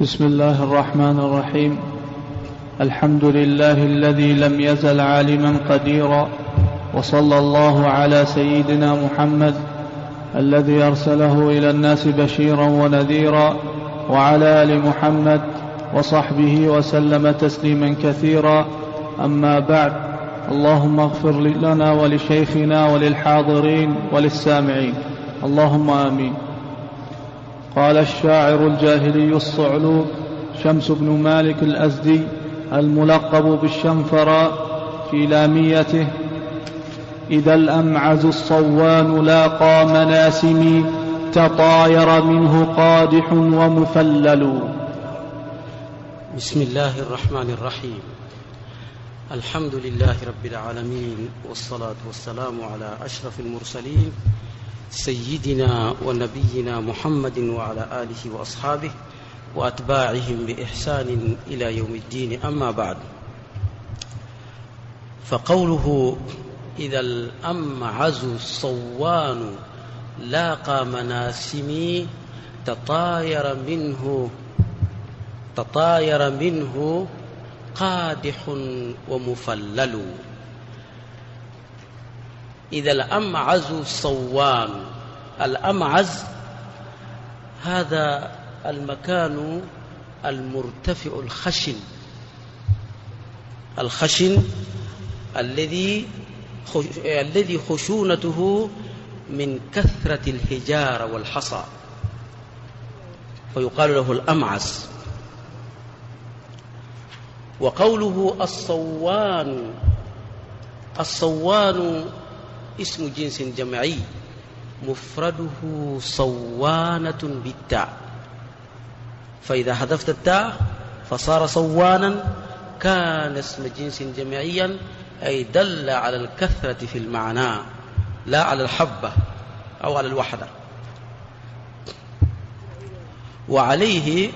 بسم الله الرحمن الرحيم. الحمد لله الذي لم يزل عالما قديرا وصلى الله على سيدنا محمد الذي أرسله إلى الناس بشيرا ونذيرا وعلى آل محمد وصحبه وسلم تسليما كثيرا. أما بعد اللهم اغفر لنا ولشيخنا وللحاضرين وللسامعين. اللهم آمين. قال الشاعر الجاهلي الصعلوك شمس بن مالك الأزدي الملقب بالشنفراء في لاميته إذا الأمعز الصوان لاقى مناسمي تطاير منه قادح ومفلل. بسم الله الرحمن الرحيم. الحمد لله رب العالمين والصلاة والسلام على أشرف المرسلين سيدنا ونبينا محمد وعلى آله وأصحابه وأتباعهم بإحسان إلى يوم الدين. أما بعد فقوله إذا الأمعز الصوان لاقى مناسمي تطاير منه تطاير منه قادح ومفلل. إذا الأمعز الصوان الأمعز هذا المكان المرتفع الخشن. الخشن الذي الذي خشونته من كثرة الحجارة والحصى. فيقال له الأمعس وقوله الصوان. الصوان اسم جنس جمعي. مفرده صوانة بالتاء. فإذا حذفت التاء فصار صوانا. كان اسم جنس جمعيا أي دل على الكثرة في المعنى لا على الحبة أو على الوحدة. وعليه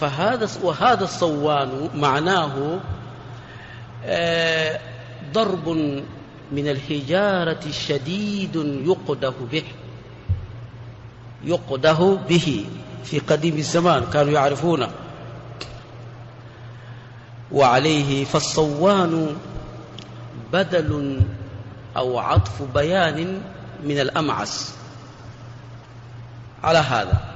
فهذا وهذا الصوان معناه ضرب من الحجارة شديد يقده به. يقده به في قديم الزمان كانوا يعرفونه وعليه فالصوان بدل أو عطف بيان من الأمعس على هذا.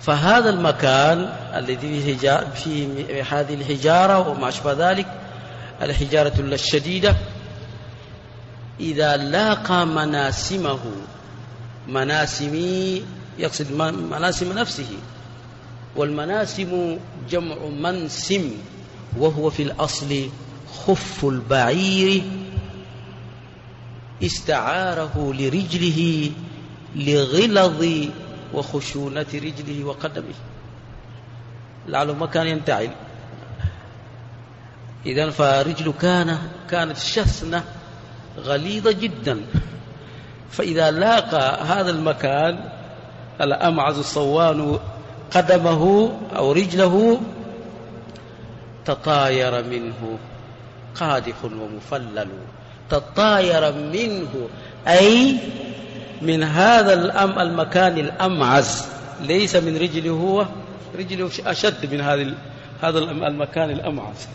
فهذا المكان الذي فيه هذه الحجارة وما أشبه ذلك الحجارة الشديدة إذا لاقى مناسمه مناسمي يقصد مناسم نفسه. والمناسم جمع منسم وهو في الأصل خف البعير استعاره لرجله لغلظ وخشونة رجله وقدمه. لعله ما كان ينتعل. إذا فرجل كان كانت شسنة غليظة جدا. فإذا لاقى هذا المكان الأمعز الصوان قدمه أو رجله تطاير منه قادح ومفلل. تطاير منه أي من هذا الأم المكان الأمعز. ليس من رجله هو رجله أشد من هذا هذا المكان الأمعز.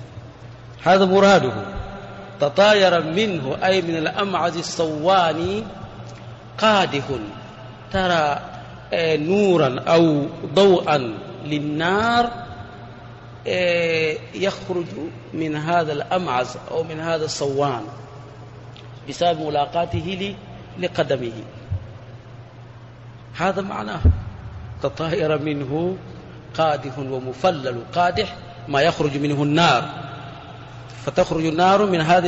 هذا مراده. تطاير منه أي من الأمعز الصواني قادح. ترى نورا أو ضوءا للنار يخرج من هذا الأمعز أو من هذا الصوان بسبب ملاقاته لقدمه. هذا معناه. تطهر منه قادح ومفلل. قادح ما يخرج منه النار. فتخرج النار من هذه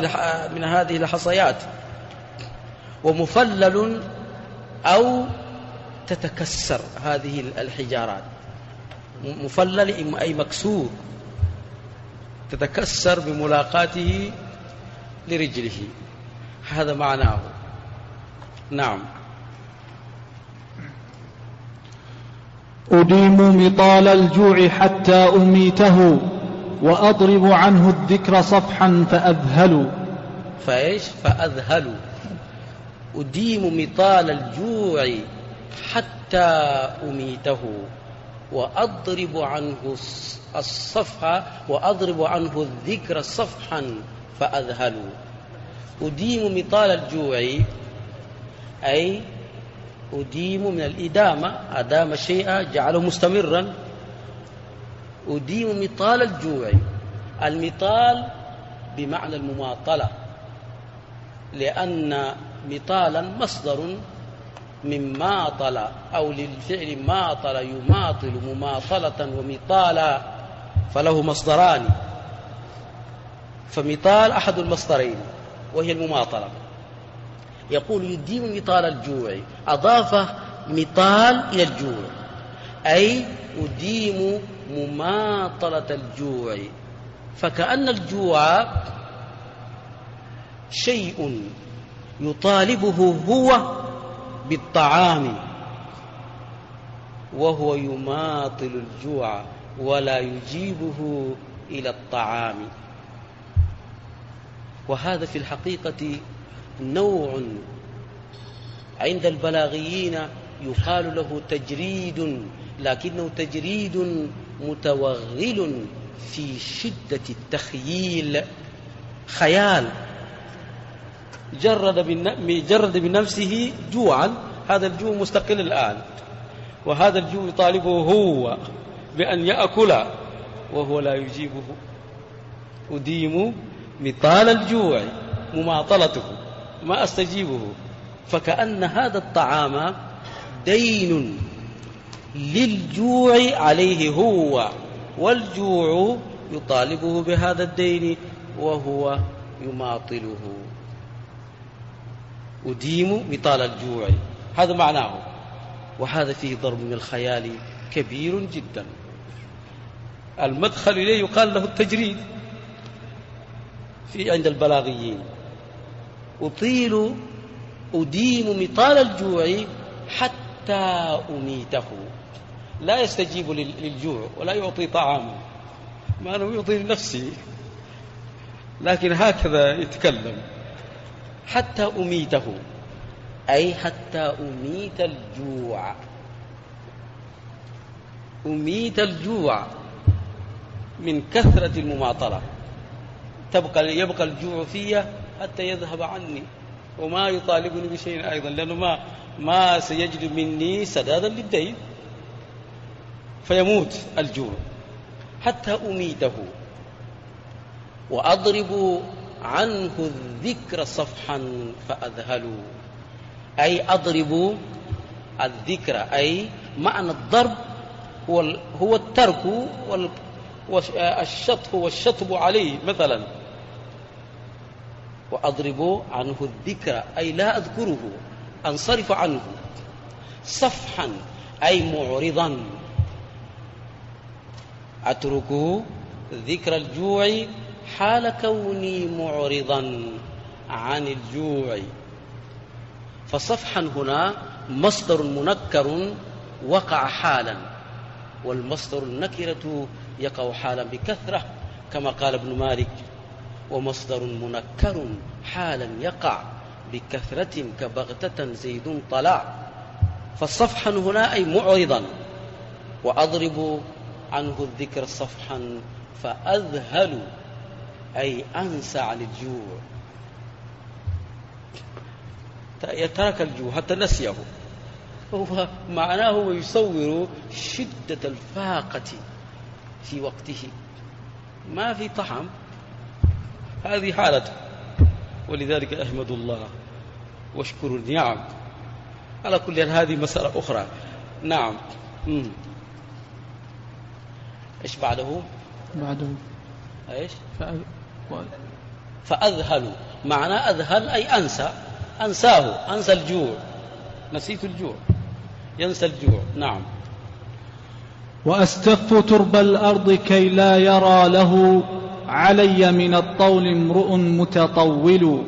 من هذه الحصيات. ومفلل أو تتكسر هذه الحجارات. مفلل أي مكسور. تتكسر بملاقاته لرجله. هذا معناه. نعم. أديم مطال الجوع حتى أميته. وأضرب عنه الذكر صفحا فأذهل فإيش؟ فأذهل أديم مطال الجوع حتى أميته. وأضرب عنه الصفحة وأضرب عنه الذكر صفحا فأذهل أديم مطال الجوع أي أديم من الإدامة. أدام شيئا جعله مستمرا. أديم مطال الجوع. المطال بمعنى المماطلة. لأن مطالا مصدر من ماطل أو للفعل ماطل يماطل مماطلة ومطالا فله مصدران. فمطال أحد المصدرين وهي المماطلة. يقول يديم مطال الجوع. أضاف مطال إلى الجوع. أي أديم مماطلة الجوع. فكأن الجوع شيء يطالبه هو بالطعام وهو يماطل الجوع ولا يجيبه إلى الطعام. وهذا في الحقيقة نوع عند البلاغيين يقال له تجريد لكنه تجريد متوغل في شدة التخييل. خيال. جرد جرد بنفسه جوعا. هذا الجوع مستقل الآن. وهذا الجوع يطالبه هو بأن يأكل وهو لا يجيبه. أديم مثال الجوع مماطلته ما أستجيبه. فكأن هذا الطعام دين. للجوع عليه هو والجوع يطالبه بهذا الدين وهو يماطله. أديم مثال الجوع هذا معناه. وهذا فيه ضرب من الخيال كبير جدا. المدخل إليه يقال له التجريد في عند البلاغيين. أطيل أديم مطال الجوع حتى أميته. لا يستجيب للجوع ولا يعطي طعاما ما أنه يعطي لنفسه. لكن هكذا يتكلم. حتى أميته. أي حتى أميت الجوع. أميت الجوع من كثرة المماطلة. تبقى يبقى الجوع في حتى يذهب عني. وما يطالبني بشيء أيضا لأنه ما ما سيجد مني سدادا للدين. فيموت الجوع. حتى أميته. وأضرب عنه الذكر صفحا فأذهلوا. أي أضرب الذكر أي معنى الضرب هو هو الترك والشطف والشطب عليه مثلا. وأضرب عنه الذكر أي لا أذكره أنصرف عنه. صفحا أي معرضا. أتركه ذكر الجوع حال كوني معرضا عن الجوع. فصفحا هنا مصدر منكر وقع حالا والمصدر النكرة يقع حالا بكثرة كما قال ابن مالك. ومصدر منكر حالا يقع بكثرة كبغتة زيد طلع. فالصفحا هنا أي معرضا. وأضرب عنه الذكر صفحا فأذهل أي أنسى عن الجوع. يترك الجوع حتى نسيه. هو معناه يصور شدة الفاقة في وقته. ما في طعم. هذه حالته ولذلك أحمد الله واشكر النعم. على كل هذه مسألة أخرى. نعم. مم. إيش بعده؟ بعده. إيش؟ فأ... فأذهل. معنى أذهل أي أنسى. أنساه. أنسى الجوع. نسيت الجوع. ينسى الجوع. نعم. وأستف ترب الأرض كي لا يرى له علي من الطول امرؤ متطول.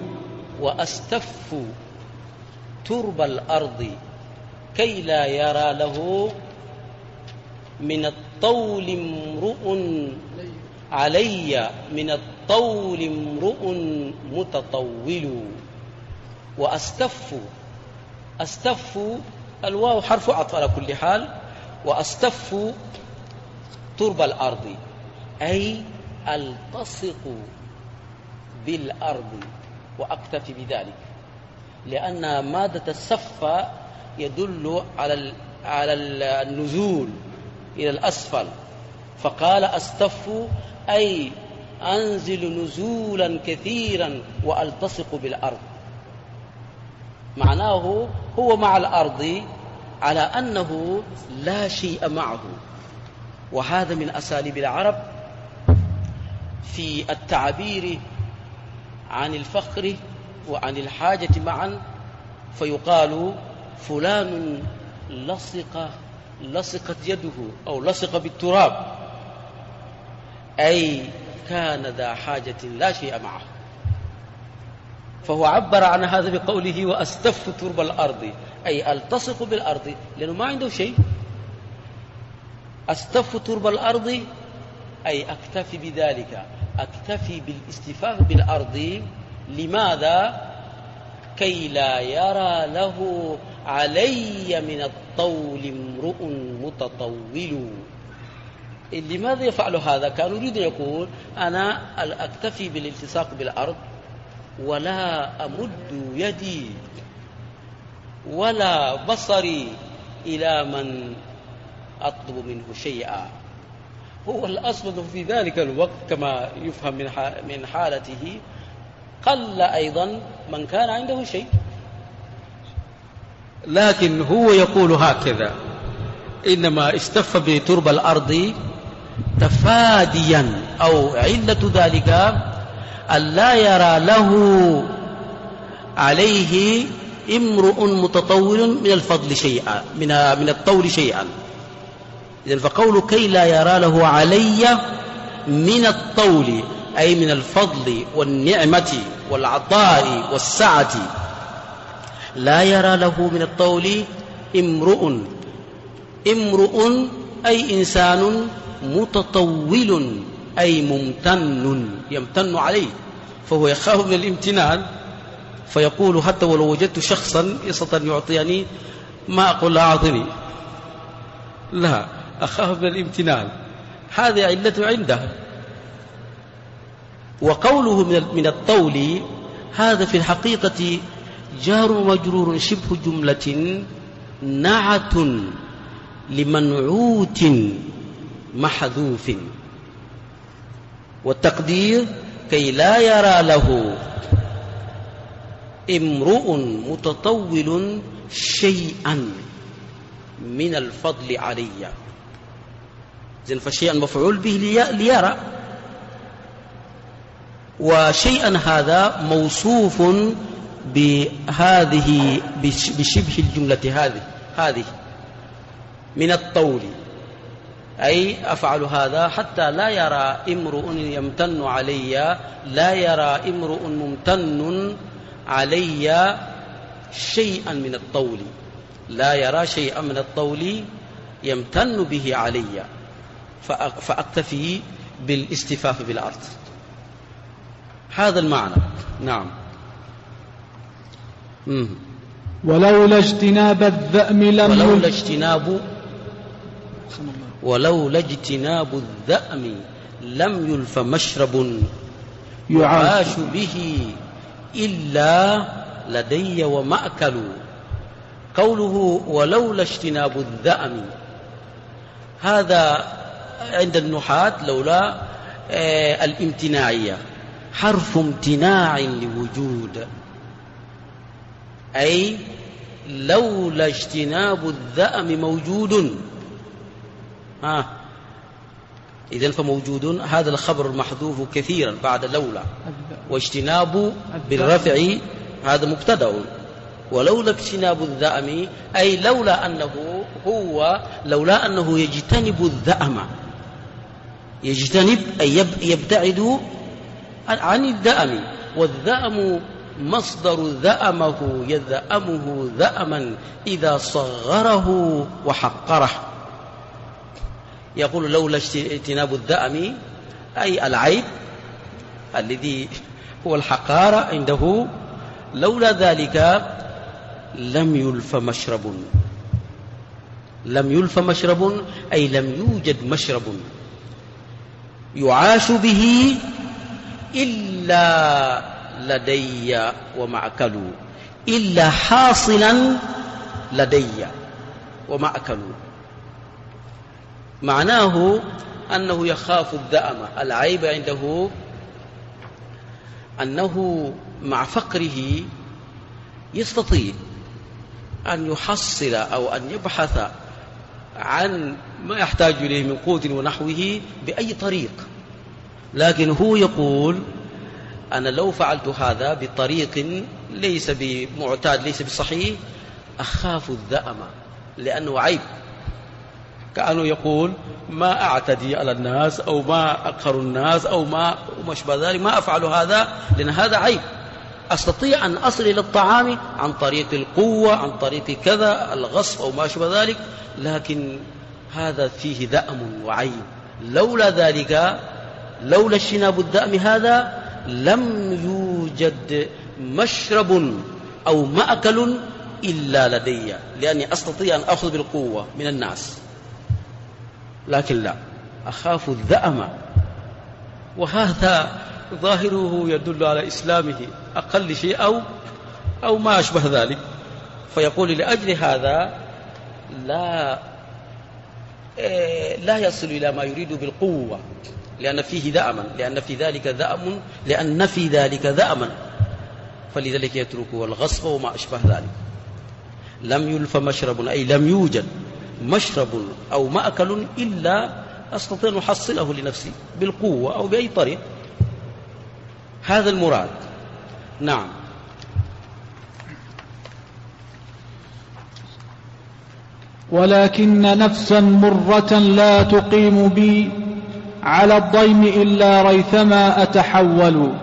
وأستف ترب الأرض كي لا يرى له من الطول امرؤ علي من الطول امرؤ متطول. وأستف أستف الواو حرف عطف على كل حال. وأستف ترب الأرض أي ألتصق بالأرض وأكتفي بذلك لأن مادة السف يدل على على النزول إلى الأسفل. فقال أستف أي أنزل نزولا كثيرا وألتصق بالأرض. معناه هو مع الأرض على أنه لا شيء معه. وهذا من أساليب العرب في التعبير عن الفخر وعن الحاجة معا فيقال فلان لصق لصقت يده أو لصق بالتراب. أي كان ذا حاجة لا شيء معه. فهو عبر عن هذا بقوله وأستف ترب الأرض أي ألتصق بالأرض لأنه ما عنده شيء. أستف ترب الأرض أي أكتفي بذلك. أكتفي بالاستفاف بالأرض. لماذا؟ كي لا يرى له علي من الطول امرؤ متطول. لماذا يفعل هذا؟ كان يريد أن يقول أنا أكتفي بالالتصاق بالأرض ولا أمد يدي ولا بصري إلى من أطلب منه شيئا. هو الأصل في ذلك الوقت كما يفهم من حالته قل أيضا من كان عنده شيء. لكن هو يقول هكذا إنما استف بترب الأرض تفاديا أو علة ذلك أن لا يرى له عليه امرؤ متطول من الفضل شيئا من من الطول شيئا. إذن فقول كي لا يرى له علي من الطول أي من الفضل والنعمة والعطاء والسعة. لا يرى له من الطول امرؤ. امرؤ أي إنسان متطول أي ممتن يمتن عليه فهو يخاف من الامتنان. فيقول حتى ولو وجدت شخصا يستطيع أن يعطيني ما أقول لا أعطني. لا. أخاف من الامتنان. هذه علة عنده. وقوله من الطول هذا في الحقيقة جار ومجرور شبه جملة نعت لمنعوت محذوف. والتقدير كي لا يرى له امرؤ متطول شيئا من الفضل علي. زين فشيئا مفعول به ليرى. وشيئا هذا موصوف بهذه بشبه الجملة هذه هذه من الطول. أي أفعل هذا حتى لا يرى امرؤ يمتن علي لا يرى امرؤ ممتن علي شيئا من الطول. لا يرى شيئا من الطول يمتن به علي. فأكتفي بالاستفاف بالأرض. هذا المعنى. نعم. مم. ولولا اجتناب الذأم لم ولولا اجتناب ولولا اجتناب الذأم لم يلف مشرب يعاش. به إلا لدي ومأكل. قوله ولولا اجتناب الذأم. هذا عند النحاة لولا آه الامتناعية. حرف امتناع لوجود. أي لولا اجتناب الذأم موجود. ها. إذن فموجود. هذا الخبر المحذوف كثيرا بعد لولا. واجتناب بالرفع هذا مبتدأ. ولولا اجتناب الذأم أي لولا أنه هو لولا أنه يجتنب الذأم. يجتنب أي يبتعد عن الذأم والذأم مصدر ذأمه يذأمه ذأما إذا صغره وحقره. يقول لولا اجتناب الذأم أي العيب الذي هو الحقارة عنده لولا ذلك لم يلف مشرب. لم يلف مشرب أي لم يوجد مشرب. يعاش به إلا لدي ومعكل إلا حاصلا لدي ومعكل معناه أنه يخاف الذأم العيب عنده أنه مع فقره يستطيع أن يحصل أو أن يبحث عن ما يحتاج إليه من قوت ونحوه بأي طريق. لكن هو يقول أنا لو فعلت هذا بطريق ليس بمعتاد ليس بصحيح أخاف الذأم لأنه عيب. كأنه يقول ما أعتدي على الناس أو ما أقهر الناس أو ما وما أشبه ذلك ما أفعل هذا لأن هذا عيب. أستطيع أن أصل إلى الطعام عن طريق القوة عن طريق كذا الغصب أو ما أشبه ذلك لكن هذا فيه ذأم وعيب لولا ذلك لولا اجتناب الدأم هذا لم يوجد مشرب أو مأكل إلا لدي لأني أستطيع أن أخذ بالقوة من الناس. لكن لا أخاف الذأم وهذا ظاهره يدل على إسلامه أقل شيء أو أو ما أشبه ذلك. فيقول لأجل هذا لا إيه، لا يصل إلى ما يريد بالقوة لأن فيه ذأما لأن في ذلك ذأم لأن في ذلك ذأما. فلذلك يتركه الغصب وما أشبه ذلك. لم يلف مشرب أي لم يوجد مشرب أو مأكل إلا أستطيع أن أحصله لنفسي بالقوة أو بأي طريق. هذا المراد. نعم. ولكن نفسا مرة لا تقيم بي على الضيم إلا ريثما أتحول.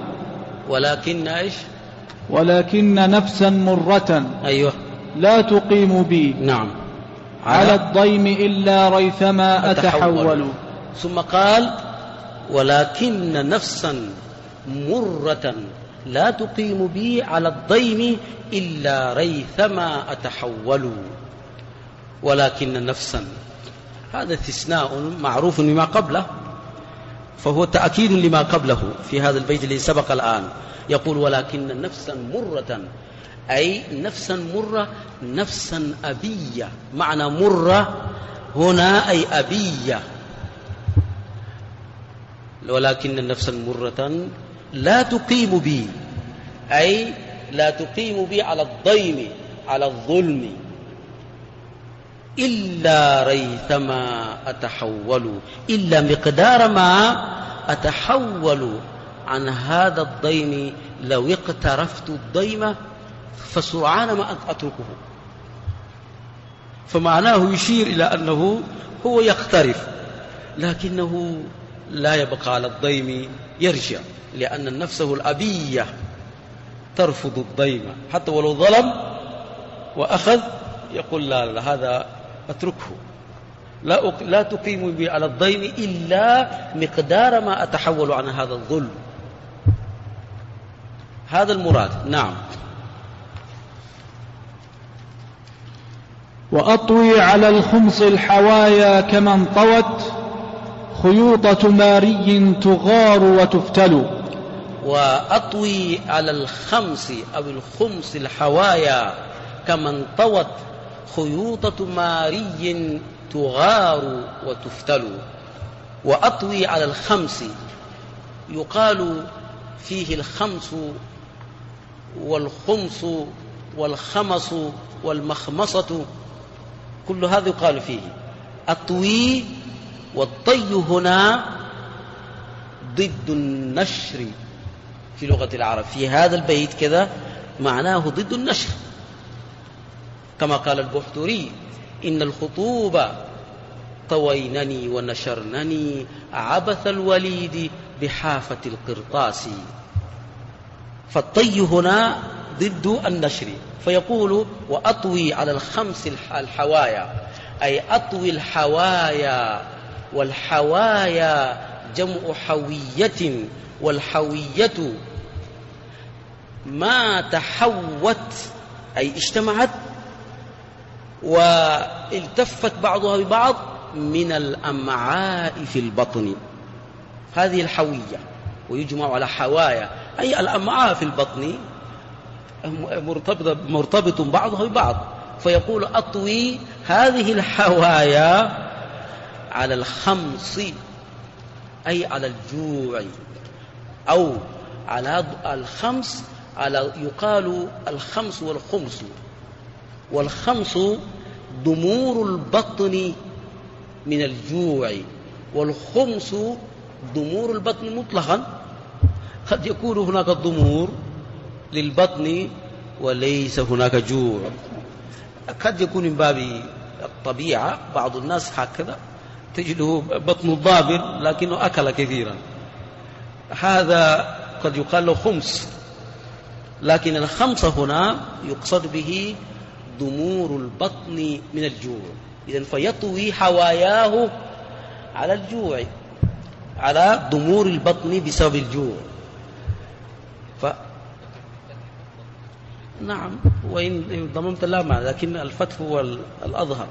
ولكن إيش؟ ولكن نفسا مرة أيوه. لا تقيم بي نعم. على الضيم إلا ريثما أتحول, أتحول. ثم قال ولكن نفسا مرة لا تقيم بي على الضيم إلا ريثما أتحول. ولكن نفسا هذا استثناء معروف بما قبله فهو تأكيد لما قبله في هذا البيت الذي سبق الآن. يقول ولكن نفسا مرة أي نفسا مرة نفسا أبية. معنى مرة هنا أي أبية. ولكن نفسا مرة لا تقيم بي. أي لا تقيم بي على الضيم على الظلم. إلا ريثما أتحول إلا مقدار ما أتحول عن هذا الضيم. لو اقترفت الضيم فسرعان ما أتركه. فمعناه يشير إلى أنه هو يقترف لكنه لا يبقى على الضيم. يرجع لأن نفسه الأبية ترفض الضيم. حتى ولو ظلم وأخذ يقول لا, لا هذا أتركه. لا, لا تقيم بي على الضيم إلا مقدار ما أتحول عن هذا الظلم. هذا المراد. نعم. وأطوي على الخمص الحوايا كمن طوت خيوطة ماري تغار وتفتل. وأطوي على الخمس أو الخمس الحوايا كمن طوت خيوطة ماري تغار وتفتل. وأطوي على الخمس يقال فيه الخمس والخمس والخمس والمخمصة. كل هذا يقال فيه. الطوي والطي هنا ضد النشر. في لغة العرب في هذا البيت كذا معناه ضد النشر. كما قال البحتري إن الخطوب طوينني ونشرنني عبث الوليد بحافة القرطاس. فالطي هنا ضد النشر. فيقول وأطوي على الخمس الحوايا أي أطوي الحوايا. والحوايا جمع حوية والحوية ما تحوت أي اجتمعت والتفت بعضها ببعض من الأمعاء في البطن. هذه الحوية ويجمع على حوايا أي الأمعاء في البطن مرتبط, بعضها ببعض. فيقول أطوي هذه الحوايا على الخمس أي على الجوع أو على الخمس على يقال الخمس والخمس والخمس ضمور البطن من الجوع والخمس ضمور البطن مطلقا. قد يكون هناك ضمور للبطن وليس هناك جوع. قد يكون من باب الطبيعة بعض الناس هكذا. تجده بطن ضابر لكنه أكل كثيرا. هذا قد يقال له خمس. لكن الخمسة هنا يقصد به ضمور البطن من الجوع. إذا فيطوي حواياه على الجوع على ضمور البطن بسبب الجوع. ف نعم وإن ضممت لا معنى لكن الفتح هو الأظهر.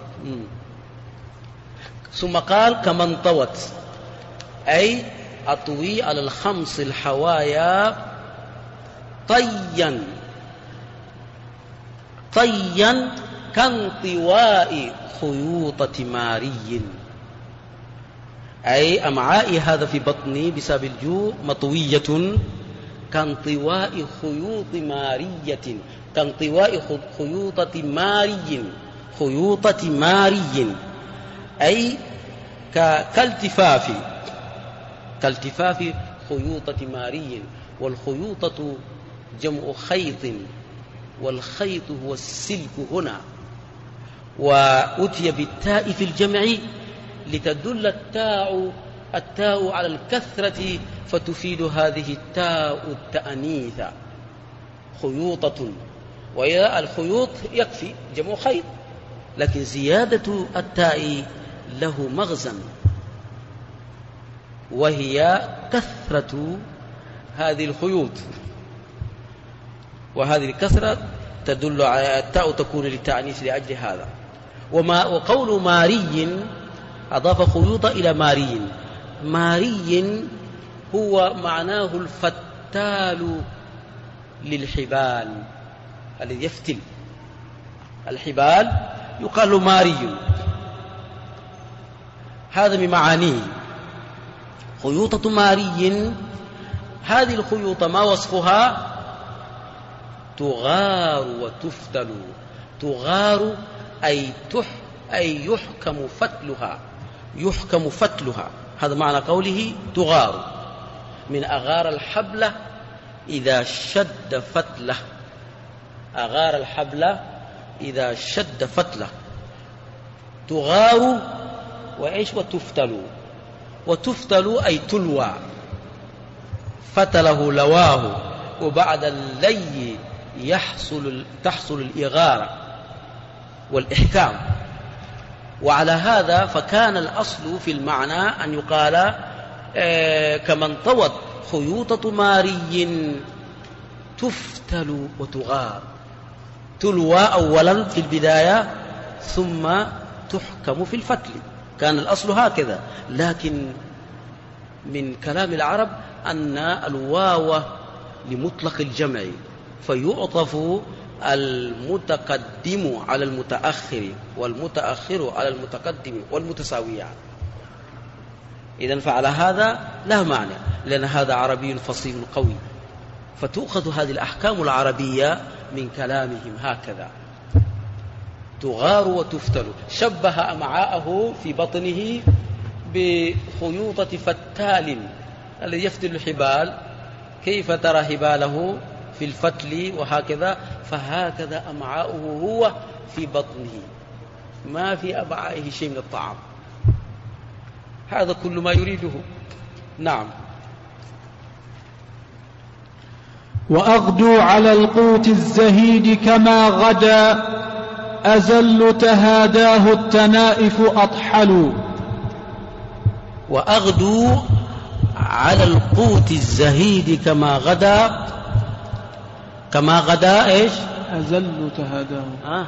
ثم قال كمن طوت. أي أطوي على الخمس الحوايا طيا. طيا كانطواء خيوطة ماري أي أمعائي هذا في بطني بسبب الجوع مطوية. كانطواء خيوط مارية. كانطواء خيوطة ماري. خيوطة ماري. أي كالتفاف. كالتفاف خيوطة ماري والخيوطة جمع خيط والخيط هو السلك هنا. وأتي بالتاء في الجمع لتدل التاء التاء على الكثرة فتفيد هذه التاء التأنيث. خيوطة وإذا الخيوط يكفي جمع خيط. لكن زيادة التاء له مغزى وهي كثرة هذه الخيوط. وهذه الكثرة تدل على التاء تكون للتعنيف لأجل هذا. وما وقول ماري أضاف خيوط إلى ماري. ماري هو معناه الفتال للحبال الذي يفتل. الحبال يقال ماري. هذا من معانيه خيوطة ماري. هذه الخيوط ما وصفها؟ تغار وتفتل تغار أي تح أي يحكم فتلها. يحكم فتلها. هذا معنى قوله تغار. من أغار الحبلة إذا شد فتلة. أغار الحبلة إذا شد فتلة تغار وإيش؟ وتفتل وتفتل أي تلوى. فتله لواه. وبعد اللي يحصل تحصل الإغارة والإحكام. وعلى هذا فكان الأصل في المعنى أن يقال آه كمن طوت خيوطة ماري تفتل وتغار. تلوى أولا في البداية ثم تحكم في الفتل. كان الأصل هكذا. لكن من كلام العرب أن الواو لمطلق الجمع فيعطف المتقدم على المتأخر والمتأخر على المتقدم والمتساويان إذا فعلى هذا لا معنى لأن هذا عربي فصيل قوي. فتؤخذ هذه الأحكام العربية من كلامهم هكذا. تغار وتفتل شبه أمعاءه في بطنه بخيوطة فتال الذي يفتل الحبال. كيف ترى حباله في الفتل وهكذا؟ فهكذا أمعاؤه هو في بطنه. ما في أمعائه شيء من الطعام. هذا كل ما يريده. نعم. وأغدو على القوت الزهيد كما غدا أزل تهاداه التنائف أطحل. وأغدو على القوت الزهيد كما غدا. كما غدا إيش؟ أزل تهاداه. آه.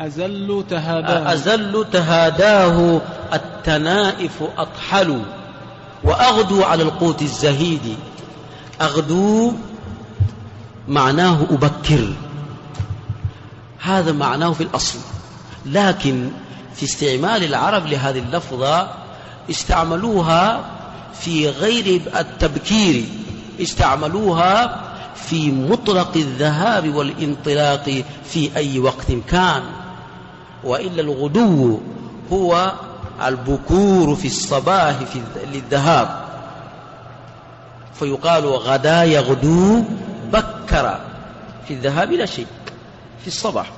أزل تهاداه. أزل تهاداه التنائف أطحل. وأغدو على القوت الزهيد. أغدو معناه أبكر. هذا معناه في الأصل. لكن في استعمال العرب لهذه اللفظة استعملوها في غير التبكير. استعملوها في مطلق الذهاب والانطلاق في أي وقت كان. وإلا الغدو هو البكور في الصباح في للذهاب فيقال غدا يغدو بكر في الذهاب لا شيء في الصباح.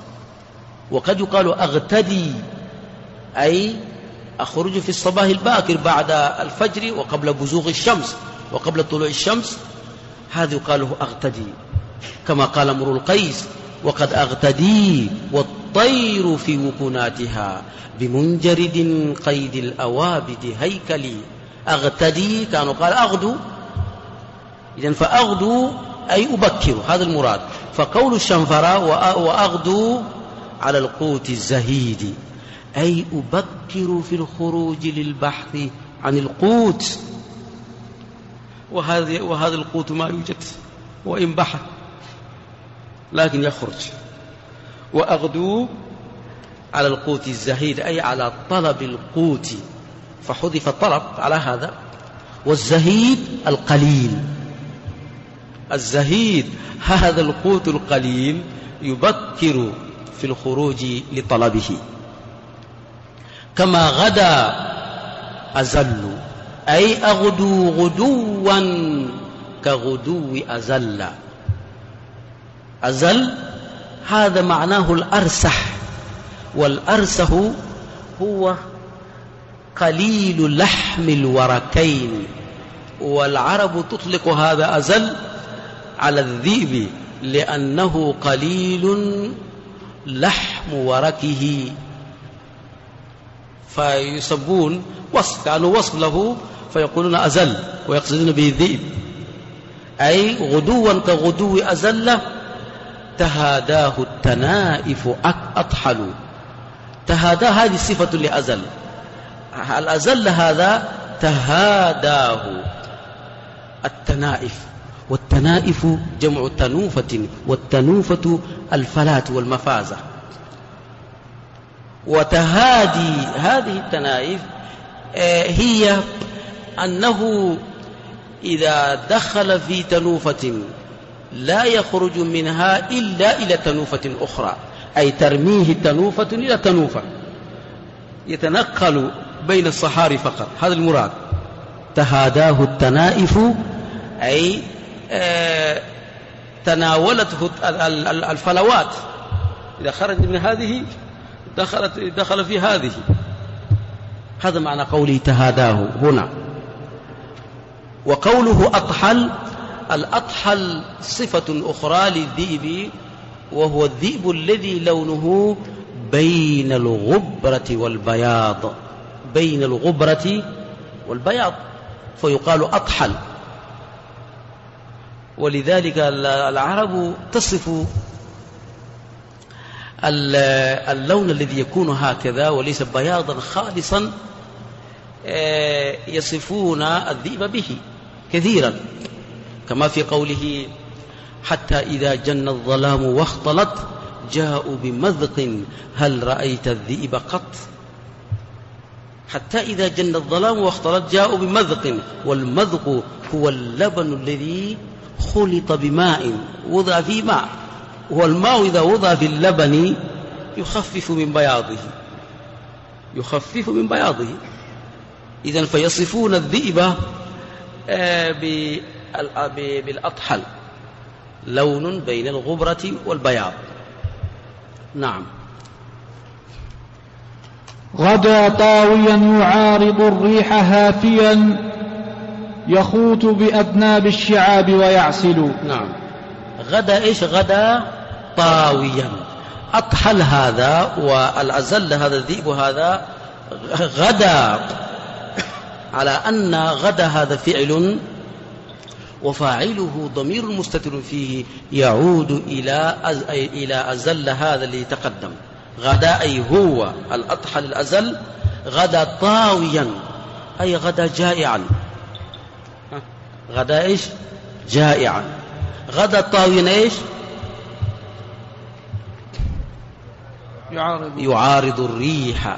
وقد يقال أغتدي أي أخرج في الصباح الباكر بعد الفجر وقبل بزوغ الشمس وقبل طلوع الشمس. هذا يقال أغتدي كما قال امرؤ القيس وقد أغتدي والطير في وكناتها بمنجرد قيد الأوابد هيكلي أغتدي كانوا قال أغدو إذا فأغدو أي أبكر هذا المراد. فقول الشنفراء وأغدو على القوت الزهيد أي أبكر في الخروج للبحث عن القوت. وهذا وهذا القوت ما يوجد وإن بحث لكن يخرج. وأغدو على القوت الزهيد أي على طلب القوت. فحذف الطلب على هذا والزهيد القليل. الزهيد هذا القوت القليل يبكر في الخروج لطلبه. كما غدا أزل أي أغدو غدوا كغدو أزل. أزل هذا معناه الأرسح والأرسه هو قليل لحم الوركين والعرب تطلق هذا أزل على الذئب لأنه قليل لحم وركه. فيسبون وصف كانوا وصف له فيقولون أزل ويقصدون به الذئب. أي غدوا كغدو أزل تهاداه التنائف أطحل. تهاداه هذه صفة لأزل. الأزل هذا؟ تهاداه. التنائف. والتنائف جمع تنوفة والتنوفة الفلاة والمفازة. وتهادي هذه التنائف آه، هي أنه إذا دخل في تنوفة لا يخرج منها إلا إلى تنوفة أخرى أي ترميه تنوفة إلى تنوفة. يتنقل بين الصحاري فقط هذا المراد. تهاداه التنائف أي تناولته الفلوات. إذا خرج من هذه دخلت دخل في هذه. هذا معنى قوله تهاداه هنا. وقوله أطحل الأطحل صفة أخرى للذئب وهو الذئب الذي لونه بين الغبرة والبياض. بين الغبرة والبياض. فيقال أطحل. ولذلك العرب تصف اللون الذي يكون هكذا وليس بياضا خالصا آه، يصفون الذئب به كثيرا. كما في قوله حتى إذا جن الظلام واختلط جاءوا بمذق هل رأيت الذئب قط؟ حتى إذا جن الظلام واختلط جاءوا بمذق والمذق هو اللبن الذي خلط بماء وضع فيه ماء. والماء إذا وضع في اللبن يخفف من بياضه. يخفف من بياضه. إذا فيصفون الذئب آه، بالأطحل. لون بين الغبرة والبياض. نعم. غدا طاويا يعارض الريح هافيا يخوت بأذناب الشعاب ويعسل. نعم. غدا إيش غدا؟ طاويا. أطحل هذا والأزل هذا الذئب هذا غدا. على أن غدا هذا فعل وفاعله ضمير مستتر فيه يعود إلى إلى أزل هذا الذي تقدم. غدا أي هو الأطحل الأزل. غدا طاويا. أي غدا جائعا. غدا إيش؟ جائعا. غدا طاويا إيش؟ يعارض. يعارض الريح.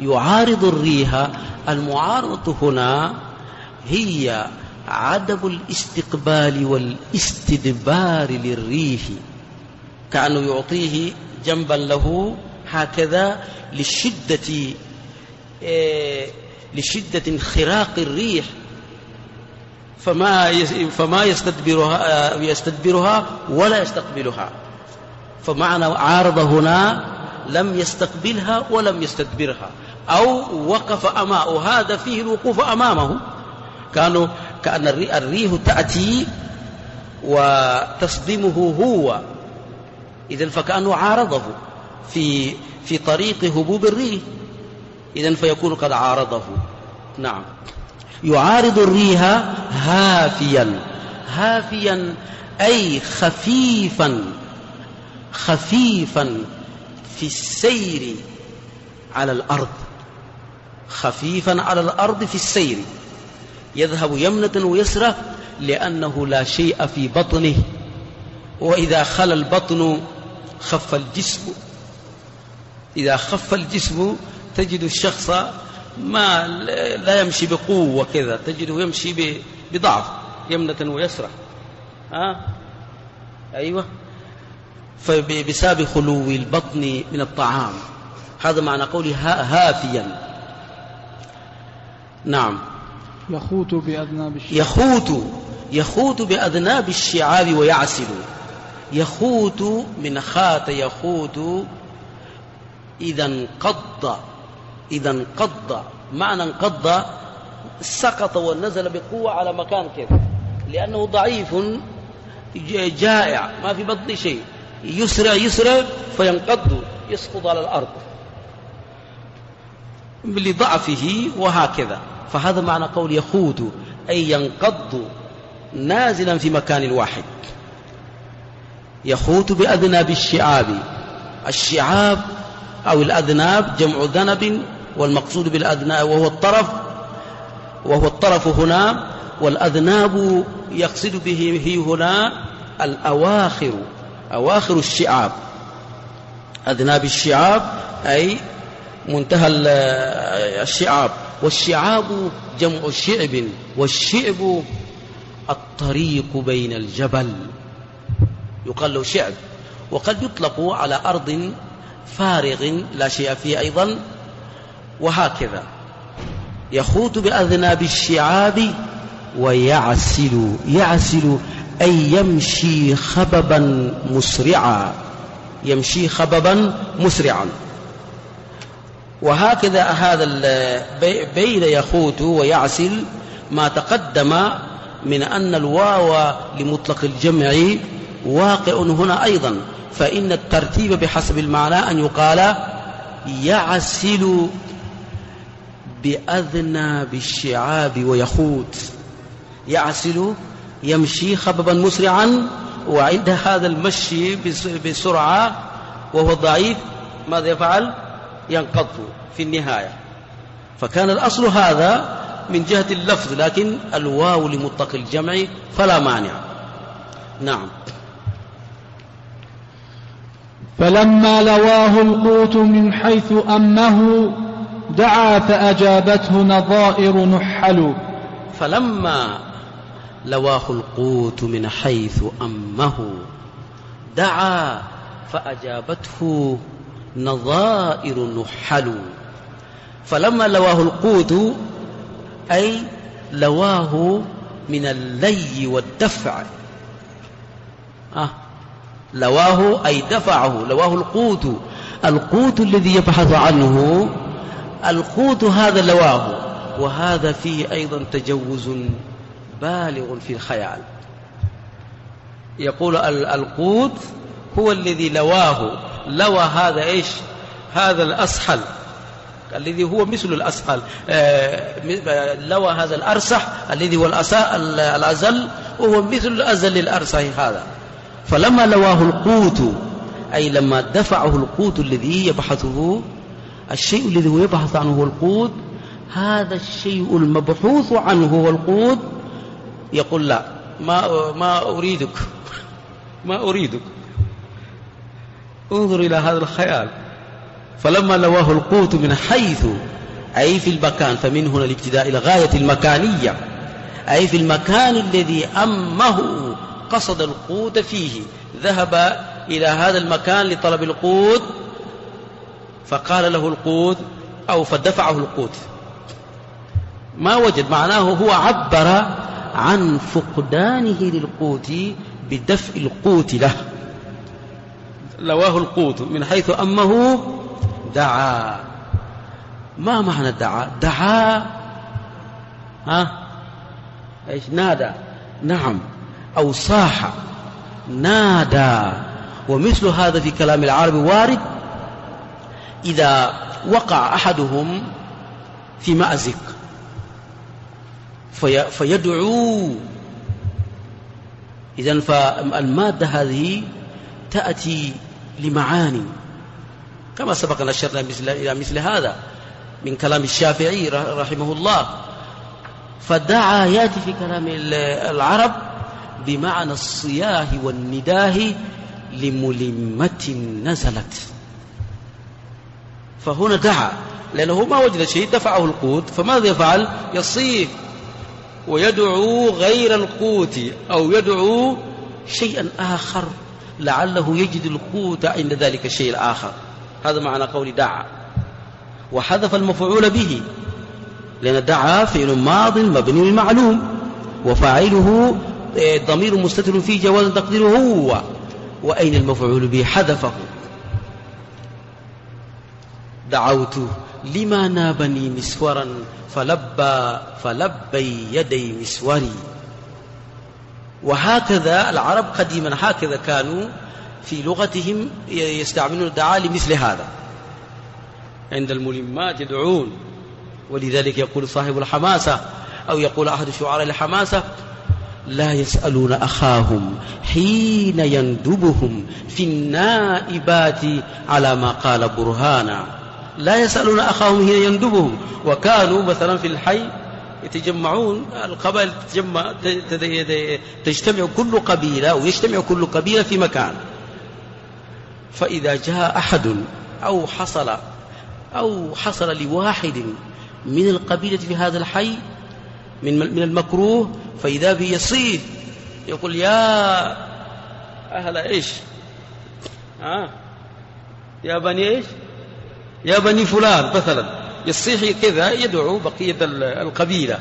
يعارض الريح. المعارضة هنا هي عدم الاستقبال والاستدبار للريح. كأنه يعطيه جنبا له هكذا لشدة إيه لشدة انخراق الريح. فما فما يستدبرها يستدبرها ولا يستقبلها. فمعنى عارض هنا لم يستقبلها ولم يستدبرها. أو وقف أمامه هذا فيه الوقوف أمامه. كانوا كأن الريح تأتي وتصدمه هو. إذا فكأنه عارضه في في طريق هبوب الريح. إذا فيكون قد عارضه. نعم. يعارض الريح هافيا. هافيا أي خفيفا خفيفا في السير على الأرض. خفيفا على الأرض في السير. يذهب يمنة ويسرى لأنه لا شيء في بطنه. وإذا خل البطن خف الجسم. إذا خف الجسم تجد الشخص ما لا يمشي بقوة كذا تجده يمشي بضعف يمنة ويسرى آه؟ أيوة. فبسبب خلو البطن من الطعام. هذا معنى قولي هافيا. نعم. يخوت بأذناب الشعاب يخوت يخوت بأذناب الشعاب ويعسل. يخوت من خات يخوت إذا انقض إذا انقض معنى انقض سقط ونزل بقوة على مكان كذا لأنه ضعيف جائع ما في بطن شيء. يسرع يسرع فينقض يسقط على الأرض. لضعفه وهكذا. فهذا معنى قول يخوت أي ينقض نازلا في مكان واحد. يخوت بأذناب الشعاب. الشعاب أو الأذناب جمع ذنب والمقصود بالأذناب وهو الطرف وهو الطرف هنا والأذناب يقصد به هنا الأواخر أواخر الشعاب. أذناب الشعاب أي منتهى الشعاب. والشعاب جمع شعب والشعب الطريق بين الجبل. يقال له شعب. وقد يطلق على أرض فارغ لا شيء فيه أيضا وهكذا. يخوت بأذناب الشعاب ويعسل يعسل أي يمشي خببا مسرعا يمشي خببا مسرعا. وهكذا هذا بين يخوت ويعسل ما تقدم من أن الواو لمطلق الجمع واقع هنا أيضا. فإن الترتيب بحسب المعنى أن يقال يعسل بأذنى بالشعاب ويخوت. يعسل يمشي خببا مسرعا وعند هذا المشي بسرعة وهو ضعيف ماذا يفعل؟ ينقض في النهاية. فكان الأصل هذا من جهة اللفظ لكن الواو لمطلق الجمع فلا مانع. نعم. فلما لواه القوت من حيث أمه دعا فأجابته نظائر نحل. فلما لواه القوت من حيث أمه دعا فأجابته نظائر نحل. فلما لواه القوت أي لواه من اللي والدفع. آه لواه أي دفعه لواه القوت. القوت الذي يبحث عنه القوت هذا لواه وهذا فيه أيضا تجوز بالغ في الخيال. يقول القوت هو الذي لواه. لوى هذا إيش؟ هذا الأسحل. الذي هو مثل الأسحل. آه، لوى هذا الأرسح الذي هو الأزل وهو مثل الأزل للأرسح هذا. فلما لواه القوت أي لما دفعه القوت الذي يبحثه الشيء الذي هو يبحث عنه هو القوت. هذا الشيء المبحوث عنه هو القوت. يقول لا ما ما أريدك ما أريدك. انظر إلى هذا الخيال. فلما لواه القوت من حيث أي في المكان فمن هنا الابتداء إلى غاية المكانية. أي في المكان الذي أمه قصد القوت فيه. ذهب إلى هذا المكان لطلب القوت. فقال له القوت أو فدفعه القوت. ما وجد معناه هو عبر عن فقدانه للقوت بدفع القوت له. لواه القوت من حيث أمه دعا. ما معنى دعا؟ دعا. ها؟ إيش؟ نادى. نعم. أو صاح. نادى. ومثل هذا في كلام العرب وارد إذا وقع أحدهم في مأزق في فيدعو. اذا فالمادة هذه تأتي لمعاني كما سبق أن أشرنا مثل إلى مثل هذا من كلام الشافعي رحمه الله. فدعا يأتي في كلام العرب بمعنى الصياح والنداه لملمة نزلت. فهنا دعا لأنه ما وجد شيء دفعه القوت فماذا يفعل؟ يصيح ويدعو غير القوت أو يدعو شيئا آخر لعله يجد القوت عند ذلك الشيء الآخر. هذا معنى قول دعا. وحذف المفعول به لأن دعا فعل ماض مبني للمعلوم وفاعله آه، ضمير مستتر فيه جواز تقديره هو وأين المفعول به؟ حذفه. دعوت لما نابني مسورا فلبى فلبي يدي مسوري. وهكذا العرب قديما هكذا كانوا في لغتهم يستعملون الدعاء لمثل هذا. عند الملمات يدعون ولذلك يقول صاحب الحماسة أو يقول أحد الشعراء الحماسة لا يسألون أخاهم حين يندبهم في النائبات على ما قال برهانا. لا يسألون أخاهم حين يندبهم. وكانوا مثلا في الحي يتجمعون القبائل تجمع تجتمع كل قبيلة ويجتمع كل قبيلة في مكان. فإذا جاء أحد أو حصل أو حصل لواحد من القبيلة في هذا الحي من من المكروه فإذا به يصيح يقول يا أهل إيش؟ آه يا بني إيش؟ يا بني فلان مثلا. يصيح كذا يدعو بقية القبيلة.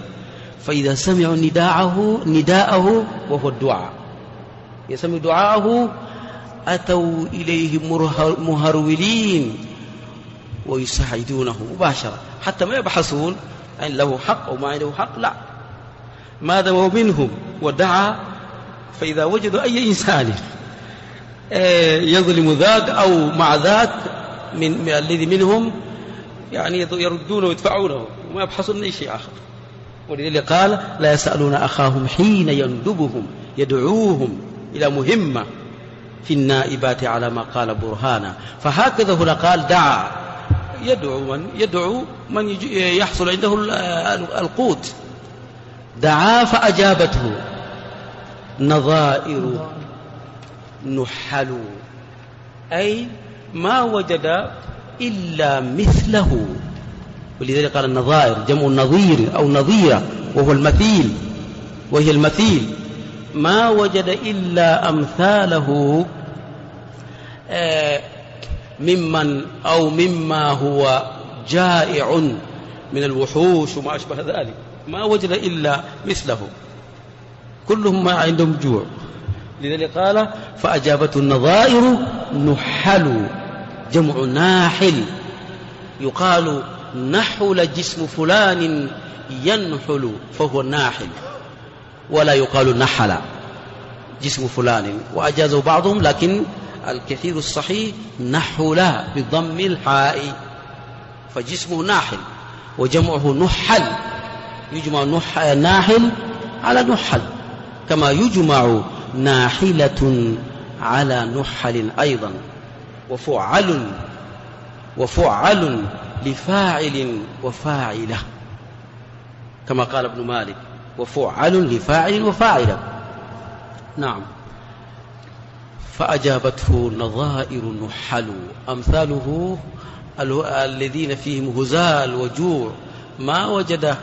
فإذا سمعوا نداءه نداءه وهو الدعاء. يسمع دعاءه أتوا إليه مهرولين ويساعدونه مباشرة. حتى ما يبحثون أن له حق أو ما عنده حق لا. ماذا هو منهم؟ ودعا. فإذا وجدوا أي إنسان آه، يظلم ذاك أو مع ذاك من الذي منهم يعني يردونه ويدفعونه وما يبحثون أي شيء آخر. ولذلك قال لا يسألون أخاهم حين يندبهم يدعوهم إلى مهمة في النائبات على ما قال برهانا. فهكذا هنا قال دعا. يدعو من؟ يدعو من يحصل عنده القوت. دعا فأجابته. نظائر نحل. أي ما وجد إلا مثله. ولذلك قال النظائر جمع النظير أو نظيرة وهو المثيل وهي المثيل. ما وجد إلا أمثاله آه، ممن أو مما هو جائع من الوحوش وما أشبه ذلك. ما وجد إلا مثله. كلهم ما عندهم جوع. لذلك قال فأجابته النظائر نحل. جمع ناحل. يقال نحل جسم فلان ينحل فهو ناحل ولا يقال نحل. جسم فلان. وأجازه بعضهم لكن الكثير الصحيح نحل بضم الحاء. فجسمه ناحل. وجمعه نحل. يجمع نح ناحل على نحل. كما يجمع ناحلة على نحل أيضا. وفعل وفعل لفاعل وفاعلة. كما قال ابن مالك وفعل لفاعل وفاعلة. نعم. فأجابته نظائر نحل. أمثاله الذين فيهم هزال وجوع. ما وجد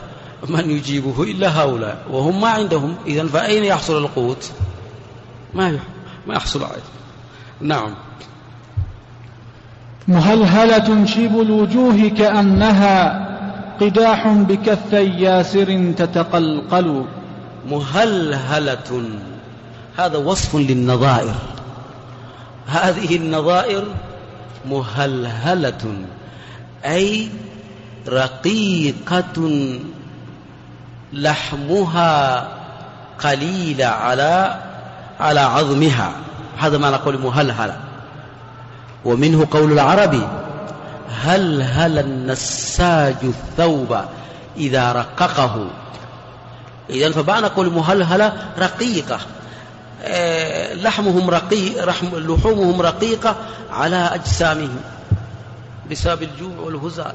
من يجيبه إلا هؤلاء. وهم ما عندهم. إذا فأين يحصل القوت؟ ما ما يحصل عليه نعم. مهلهلة شيب الوجوه كأنها قداح بكفي ياسر تتقلقل؟ مهلهلة هذا وصف للنظائر. هذه النظائر مهلهلة أي رقيقة لحمها قليل على على عظمها. هذا ما نقول مهلهلة ومنه قول العربي هل هل النساج الثوب إذا رققه؟ إذا فبعنا نقول مهلهلة رقيقة. آه، لحمهم رقيق لحومهم رقيقة على أجسامهم بسبب الجوع والهزال.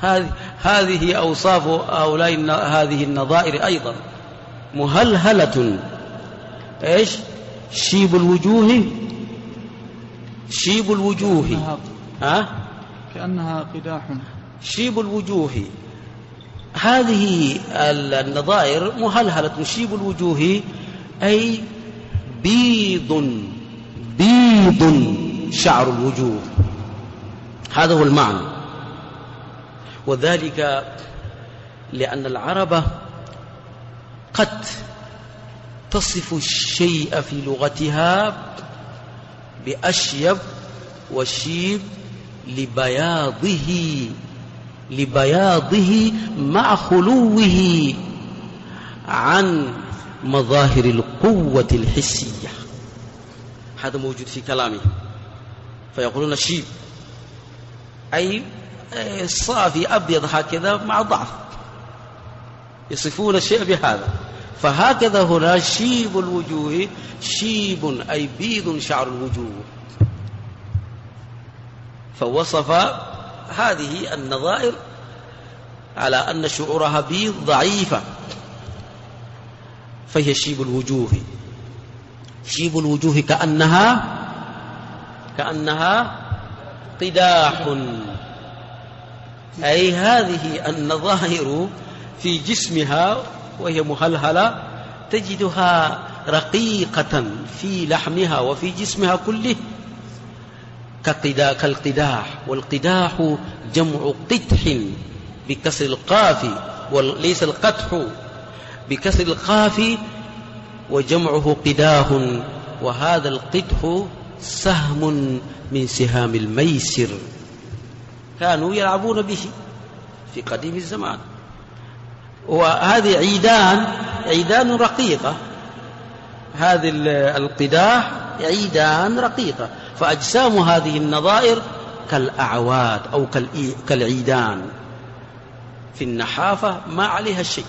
هذه هذه أوصاف هؤلاء هذه النظائر أيضا. مهلهلة. إيش؟ شيب الوجوه شيب الوجوه. ها؟ كأنها قداح. شيب الوجوه. هذه النظائر مهلهلة. شيب الوجوه أي بيض بيض شعر الوجوه. هذا هو المعنى. وذلك لأن العرب قد تصف الشيء في لغتها بأشيب وشيب لبياضه لبياضه مع خلوه عن مظاهر القوة الحسية. هذا موجود في كلامه. فيقولون شيب أي صافي أبيض هكذا مع ضعف. يصفون الشيء بهذا. فهكذا هنا شيب الوجوه شيب أي بيض شعر الوجوه. فوصف هذه النظائر على أن شعورها بيض ضعيفة. فهي شيب الوجوه. شيب الوجوه كأنها كأنها قداح. أي هذه النظائر في جسمها وهي مهلهلة تجدها رقيقة في لحمها وفي جسمها كله كالقداح. والقداح جمع قدح بكسر القاف وليس القدح بكسر القاف وجمعه قداه وهذا القدح سهم من سهام الميسر. كانوا يلعبون به في قديم الزمان. وهذه عيدان عيدان رقيقة. هذه القداح عيدان رقيقة. فأجسام هذه النظائر كالأعواد أو كالعيدان. في النحافة ما عليها شيء.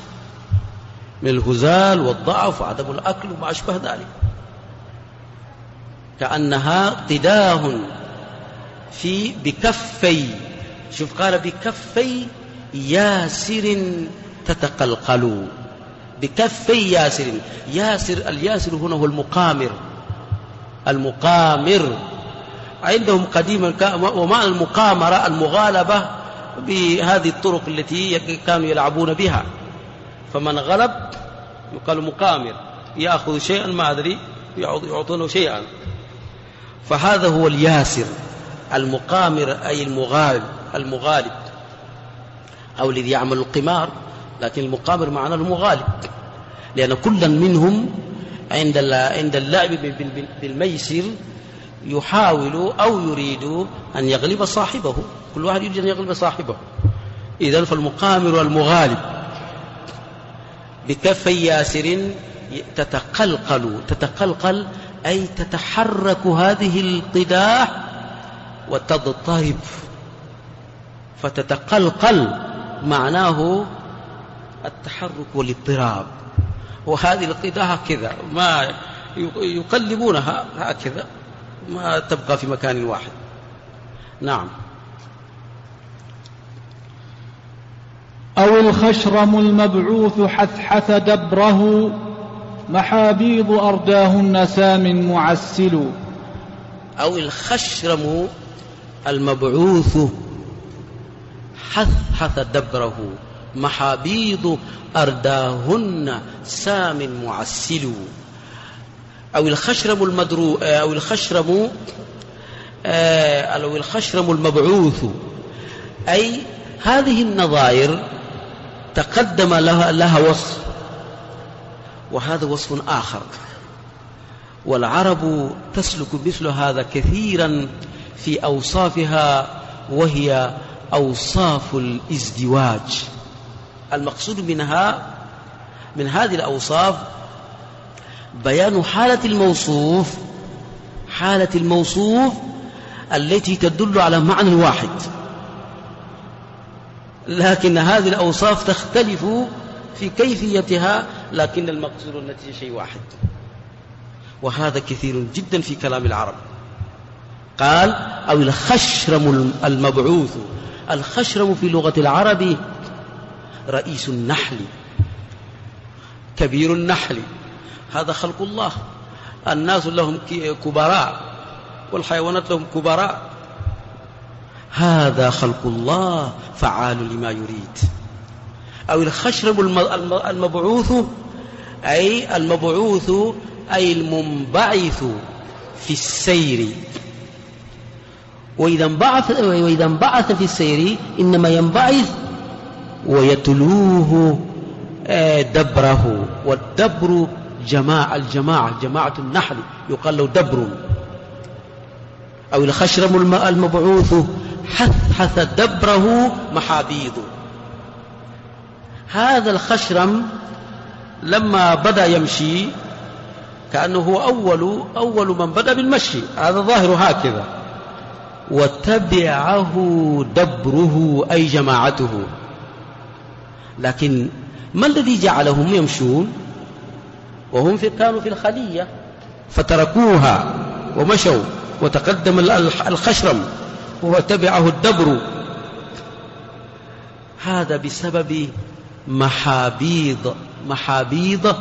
من الهزال والضعف وعدم الأكل وما أشبه ذلك. كأنها قداه في بكفي. شوف قال بكفي ياسر تتقلقل. بكفي ياسر. ياسر الياسر هنا هو المقامر. المقامر. عندهم قديما ومعنى المقامرة المغالبة بهذه الطرق التي كانوا يلعبون بها. فمن غلب يقال مقامر. يأخذ شيئا ما أدري يعطونه شيئا. فهذا هو الياسر. المقامر أي المغالب المغالب. أو الذي يعمل القمار. لكن المقامر معناه المغالب لأن كلا منهم عند عند اللعب بالميسر يحاول أو يريد أن يغلب صاحبه. كل واحد يريد أن يغلب صاحبه. إذا فالمقامر المغالب بكفي ياسر تتقلقل تتقلقل أي تتحرك هذه القداح وتضطرب. فتتقلقل معناه التحرك والاضطراب. وهذه القداح هكذا ما يقلبونها هكذا ما تبقى في مكان واحد. نعم. أو الخشرم المبعوث حثحث دبره محابيض أرداهن سام معسل. أو الخشرم المبعوث حثحث دبره. محابيض أرداهن سام معسل. أو الخشرم المدرو أو الخشرم آه، أو الخشرم المبعوث. أي هذه النظائر تقدم لها, لها وصف. وهذا وصف آخر. والعرب تسلك مثل هذا كثيرا في أوصافها وهي أوصاف الإزدواج. المقصود منها من هذه الأوصاف بيان حالة الموصوف حالة الموصوف التي تدل على معنى واحد. لكن هذه الأوصاف تختلف في كيفيتها لكن المقصود النتيجة شيء واحد. وهذا كثير جدا في كلام العرب. قال أو الخشرم المبعوث. الخشرم في لغة العرب رئيس النحل كبير النحل. هذا خلق الله. الناس لهم كبراء والحيوانات لهم كبراء. هذا خلق الله فعال لما يريد. أو الخشرب المبعوث أي المبعوث أي المنبعث في السير. وإذا انبعث, وإذا انبعث في السير إنما ينبعث ويتلوه آه، دبره. والدبر جماعة الجماعة جماعة النحل. يقال له دبر. أو الخشرم المبعوث. حثحث دبره محابيض هذا الخشرم لما بدأ يمشي كأنه هو أول أول من بدأ بالمشي. هذا ظاهر هكذا. وتبعه دبره أي جماعته. لكن ما الذي جعلهم يمشون؟ وهم في كانوا في الخلية فتركوها ومشوا وتقدم الخشرم وتبعه الدبر. هذا بسبب محابيض محابيض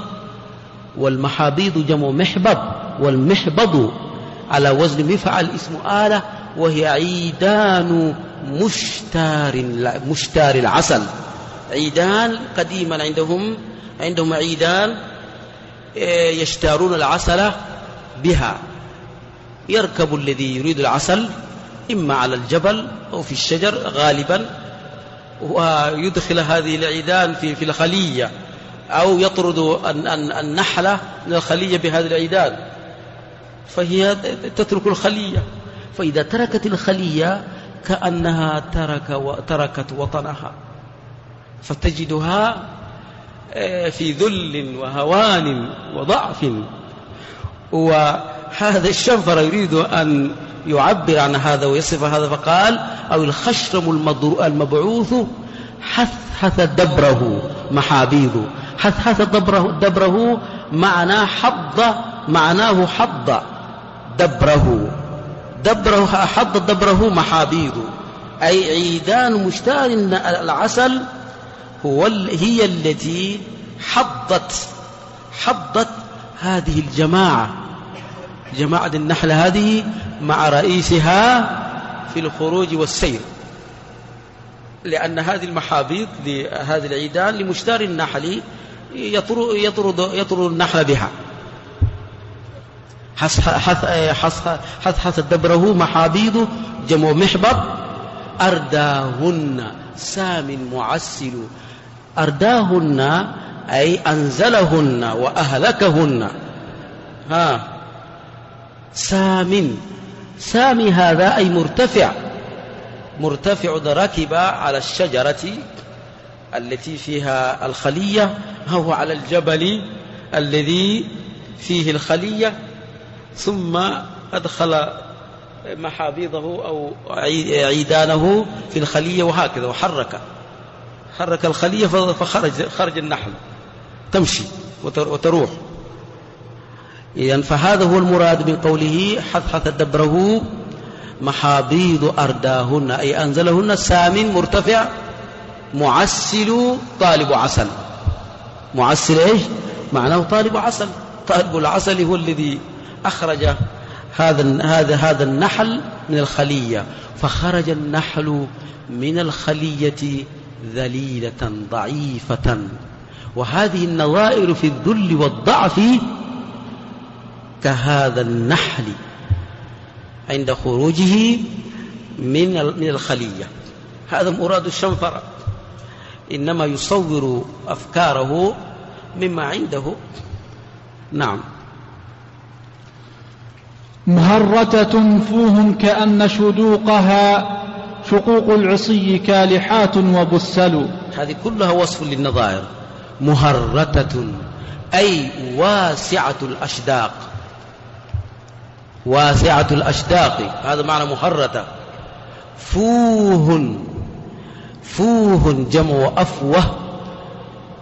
والمحابيض جمع محبض والمحبض على وزن مفعل اسم آلة وهي عيدان مشتار مشتار العسل. عيدان قديما عندهم عندهم عيدان آه، يشتارون العسل بها. يركب الذي يريد العسل إما على الجبل أو في الشجر غالبا ويدخل هذه العيدان في في الخلية أو يطرد النحلة من الخلية بهذه العيدان فهي تترك الخلية. فإذا تركت الخلية كأنها ترك تركت وطنها. فتجدها آه، في ذل وهوان وضعف. وهذا الشنفر يريد أن يعبر عن هذا ويصف هذا فقال أو الخشرم المبعوث حثحث دبره محابيض حثحث دبره, دبره معناه حض معناه حض دبره. دبره حض دبره محابيض أي عيدان مشتار العسل هو هي التي حضت حضت هذه الجماعة. جماعة النحل هذه مع رئيسها في الخروج والسير. لأن هذه المحابيض لهذه العيدان لمشتار النحل يطرد, يطرد, يطرد النحل بها. حث حث دبره محابيض جمع محبط أرداهن سام معسل أرداهن أي أنزلهن وأهلكهن. ها. سام سام هذا أي مرتفع. مرتفع ركب على الشجرة التي فيها الخلية أو على الجبل الذي فيه الخلية ثم أدخل محابيضه أو عيدانه في الخلية وهكذا وحرك. حرك الخلية فخرج خرج النحل. تمشي وتروح. إذن فهذا هو المراد من قوله حثحث دبره محابيض أرداهن أي أنزلهن سام مرتفع معسل طالب عسل. معسل إيش؟ معناه طالب عسل. طالب العسل هو الذي أخرج هذا هذا هذا النحل من الخلية. فخرج النحل من الخلية ذليلة ضعيفة. وهذه النظائر في الذل والضعف كهذا النحل عند خروجه من من الخلية. هذا مراد الشنفرة. إنما يصور أفكاره مما عنده. نعم. مهرة فوهم كأن شدوقها شقوق العصي كالحات وبسل. هذه كلها وصف للنظائر. مهرتة أي واسعة الأشداق. واسعة الأشداق. هذا معنى مهرة فوه فوه جمع أفوه.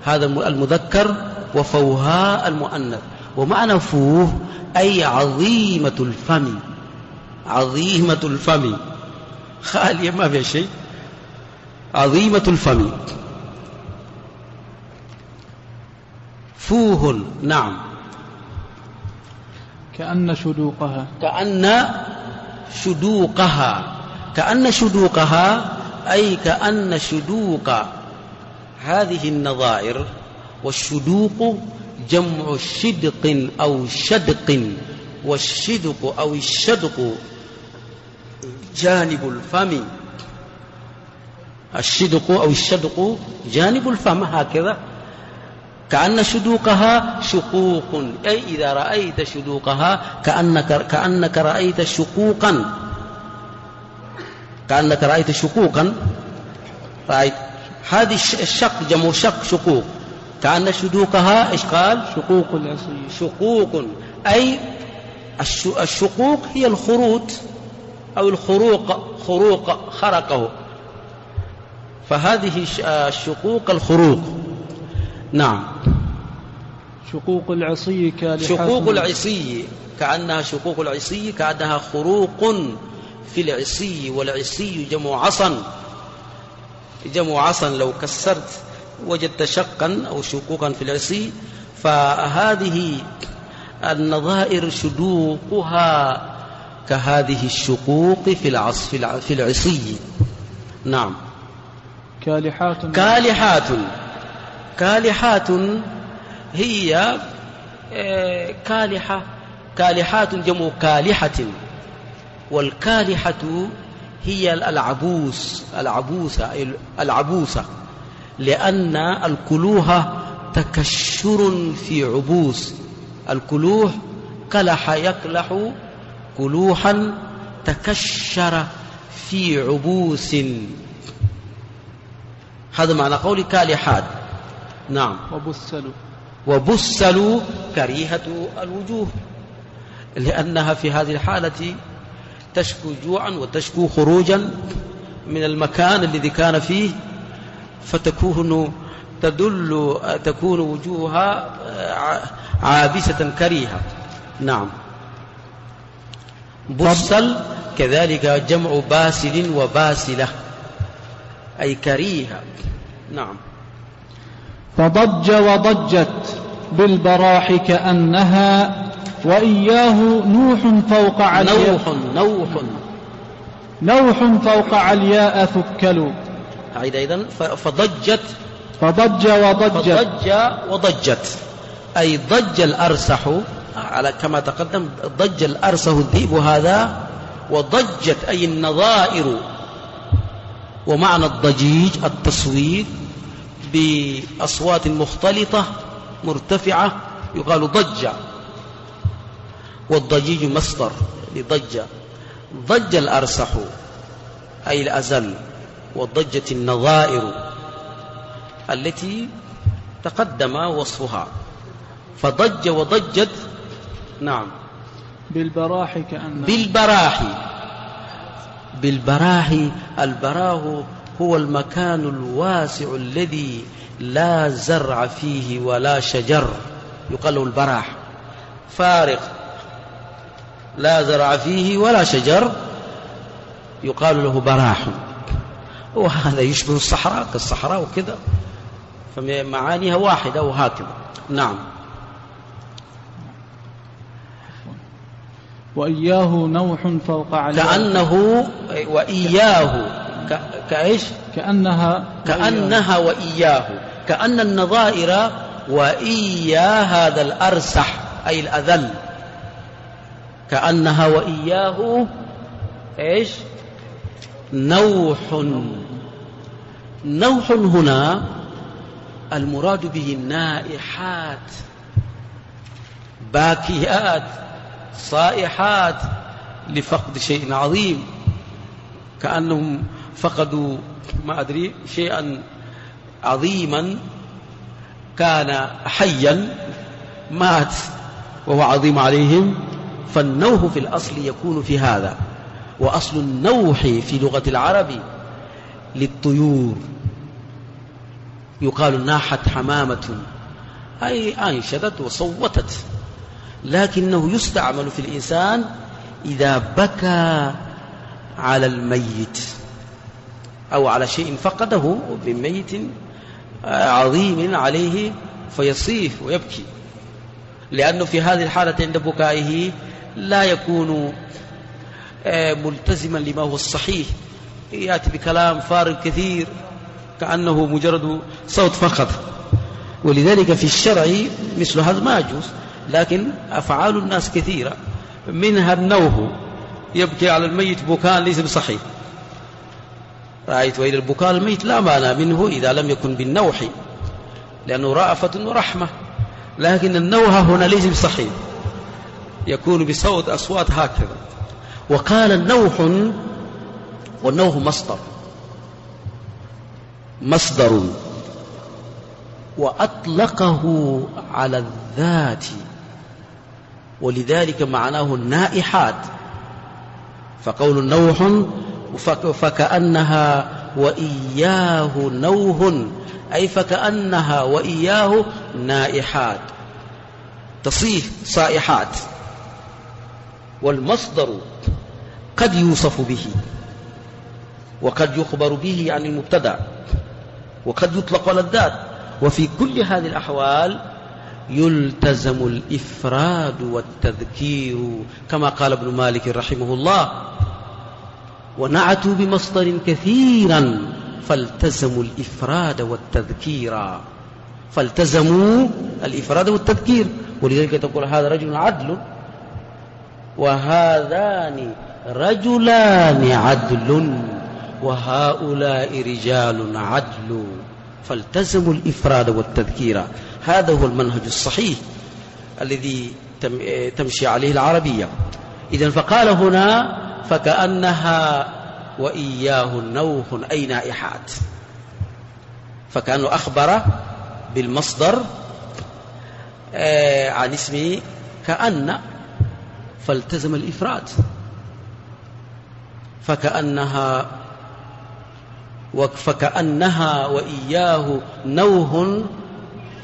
هذا المذكر وفوهاء المؤنث. ومعنى فوه أي عظيمة الفم. عظيمة الفم. خالية ما فيها شيء. عظيمة الفم فوه نعم. كأن شدوقها. كأن شدوقها. كأن شدوقها أي كأن شدوق هذه النظائر والشدوق جمع شدق أو شدق والشدق أو الشدق جانب الفم. الشدق أو الشدق جانب الفم هكذا. كأن شدوقها شقوق. أي إذا رأيت شدوقها كأنك, كأنك رأيت شقوقا. كأنك رأيت شقوقا. رأيت. هذه الشق جمع شق شقوق. كأن شدوقها إيش قال شقوق شقوق. أي الشقوق هي الخروط. أو الخروق خروق خرقه. فهذه الشقوق الخروق. نعم. شقوق العصي شقوق العصي كأنها شقوق العصي كأنها خروق في العصي والعصي جمع عصا. جمع عصا لو كسرت وجدت شقا أو شقوقا في العصي. فهذه النظائر شدوقها كهذه الشقوق في العص في العصي. نعم. كالحات. كالحات. كالحات هي آه، كالحة. كالحات جمع كالحة. والكالحة هي العبوس العبوسة العبوسة. لأن الكلوه تكشر في عبوس. الكلوح كلح يكلح كلوحا تكشر في عبوس. هذا معنى قول كالحات نعم. وبسلوا. وبسلوا كريهة الوجوه لأنها في هذه الحالة تشكو جوعا وتشكو خروجا من المكان الذي كان فيه فتكون تدل تكون وجوهها عابسة كريهة. نعم. بسل كذلك جمع باسل وباسلة. أي كريهة. نعم. فضج وضجت بالبراح كأنها وإياه نوح فوق علياء. نوح نوح. نوح فوق علياء ثكل أعيد أيضا فضجت. فضج وضجت. فضج وضجت. أي ضج الأرسح على كما تقدم ضج الأرسح الذئب هذا وضجت أي النظائر ومعنى الضجيج التصويت بأصوات مختلطة مرتفعة يقال ضج. والضجيج مصدر لضج. ضج الأرسح أي الأزل وضجت النظائر التي تقدم وصفها. فضج وضجت نعم. بالبراح كأن بالبراح بالبراح البراه هو المكان الواسع الذي لا زرع فيه ولا شجر يقال له البراح. فارغ لا زرع فيه ولا شجر يقال له براح. وهذا يشبه الصحراء كالصحراء وكذا. فمعانيها واحدة وهكذا. نعم. وإياه نوح فوق عليه. كأنه وإياه كإيش؟ كأنها كأنها وإياه. كأن النظائر وإيا هذا الأرسح أي الأذل. كأنها وإياه إيش؟ نوح. نوح هنا المراد به النائحات باكيات. صائحات لفقد شيء عظيم. كأنهم فقدوا ما أدري شيئا عظيما. كان حيا مات وهو عظيم عليهم. فالنوح في الأصل يكون في هذا. وأصل النوح في لغة العرب للطيور. يقال ناحت حمامة. أي أنشدت وصوتت. لكنه يستعمل في الإنسان إذا بكى على الميت أو على شيء فقده من ميت عظيم عليه فيصيح ويبكي. لأنه في هذه الحالة عند بكائه لا يكون آه، ملتزما لما هو الصحيح. يأتي بكلام فارغ كثير كأنه مجرد صوت فقط. ولذلك في الشرع مثل هذا ما يجوز. لكن أفعال الناس كثيرة. منها النوه. يبكي على الميت بكاء ليس بصحيح. رأيت وإلى البكاء الميت لا مانع منه إذا لم يكن بالنوح لأنه رأفة ورحمة. لكن النوح هنا ليس بصحيح. يكون بصوت أصوات هكذا. وقال النوح والنوح مصدر. مصدر. وأطلقه على الذات. ولذلك معناه النائحات. فقول نوح فكأنها وإياه نوه أي فكأنها وإياه نائحات. تصيح صائحات. والمصدر قد يوصف به وقد يخبر به عن المبتدأ وقد يطلق على الذات. وفي كل هذه الأحوال يلتزم الإفراد والتذكير كما قال ابن مالك رحمه الله ونعتوا بمصدر كثيرا فالتزموا الإفراد والتذكير. فالتزموا الإفراد والتذكير. ولذلك تقول هذا رجل عدل وهذان رجلان عدل وهؤلاء رجال عدل. فالتزموا الإفراد والتذكير. هذا هو المنهج الصحيح الذي تمشي عليه العربية. إذا فقال هنا فكأنها وإياه نوح أي نائحات. فكأنه أخبر بالمصدر آه، عن اسم كأن فالتزم الإفراد. فكأنها فكأنها وإياه نوه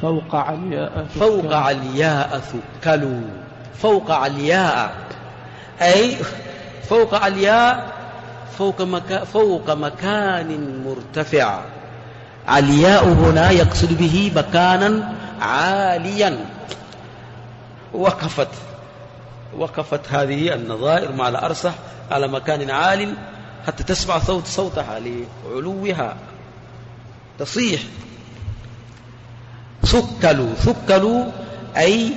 فوق علياء فوق علياء ثكلوا فوق علياء. أي فوق علياء فوق, مكا فوق مكان مرتفع. علياء هنا يقصد به مكانا عاليا. وقفت. وقفت هذه النظائر مع الأرسح على مكان عال حتى تسمع صوت صوتها لعلوها. تصيح. ثكلوا ثكلوا أي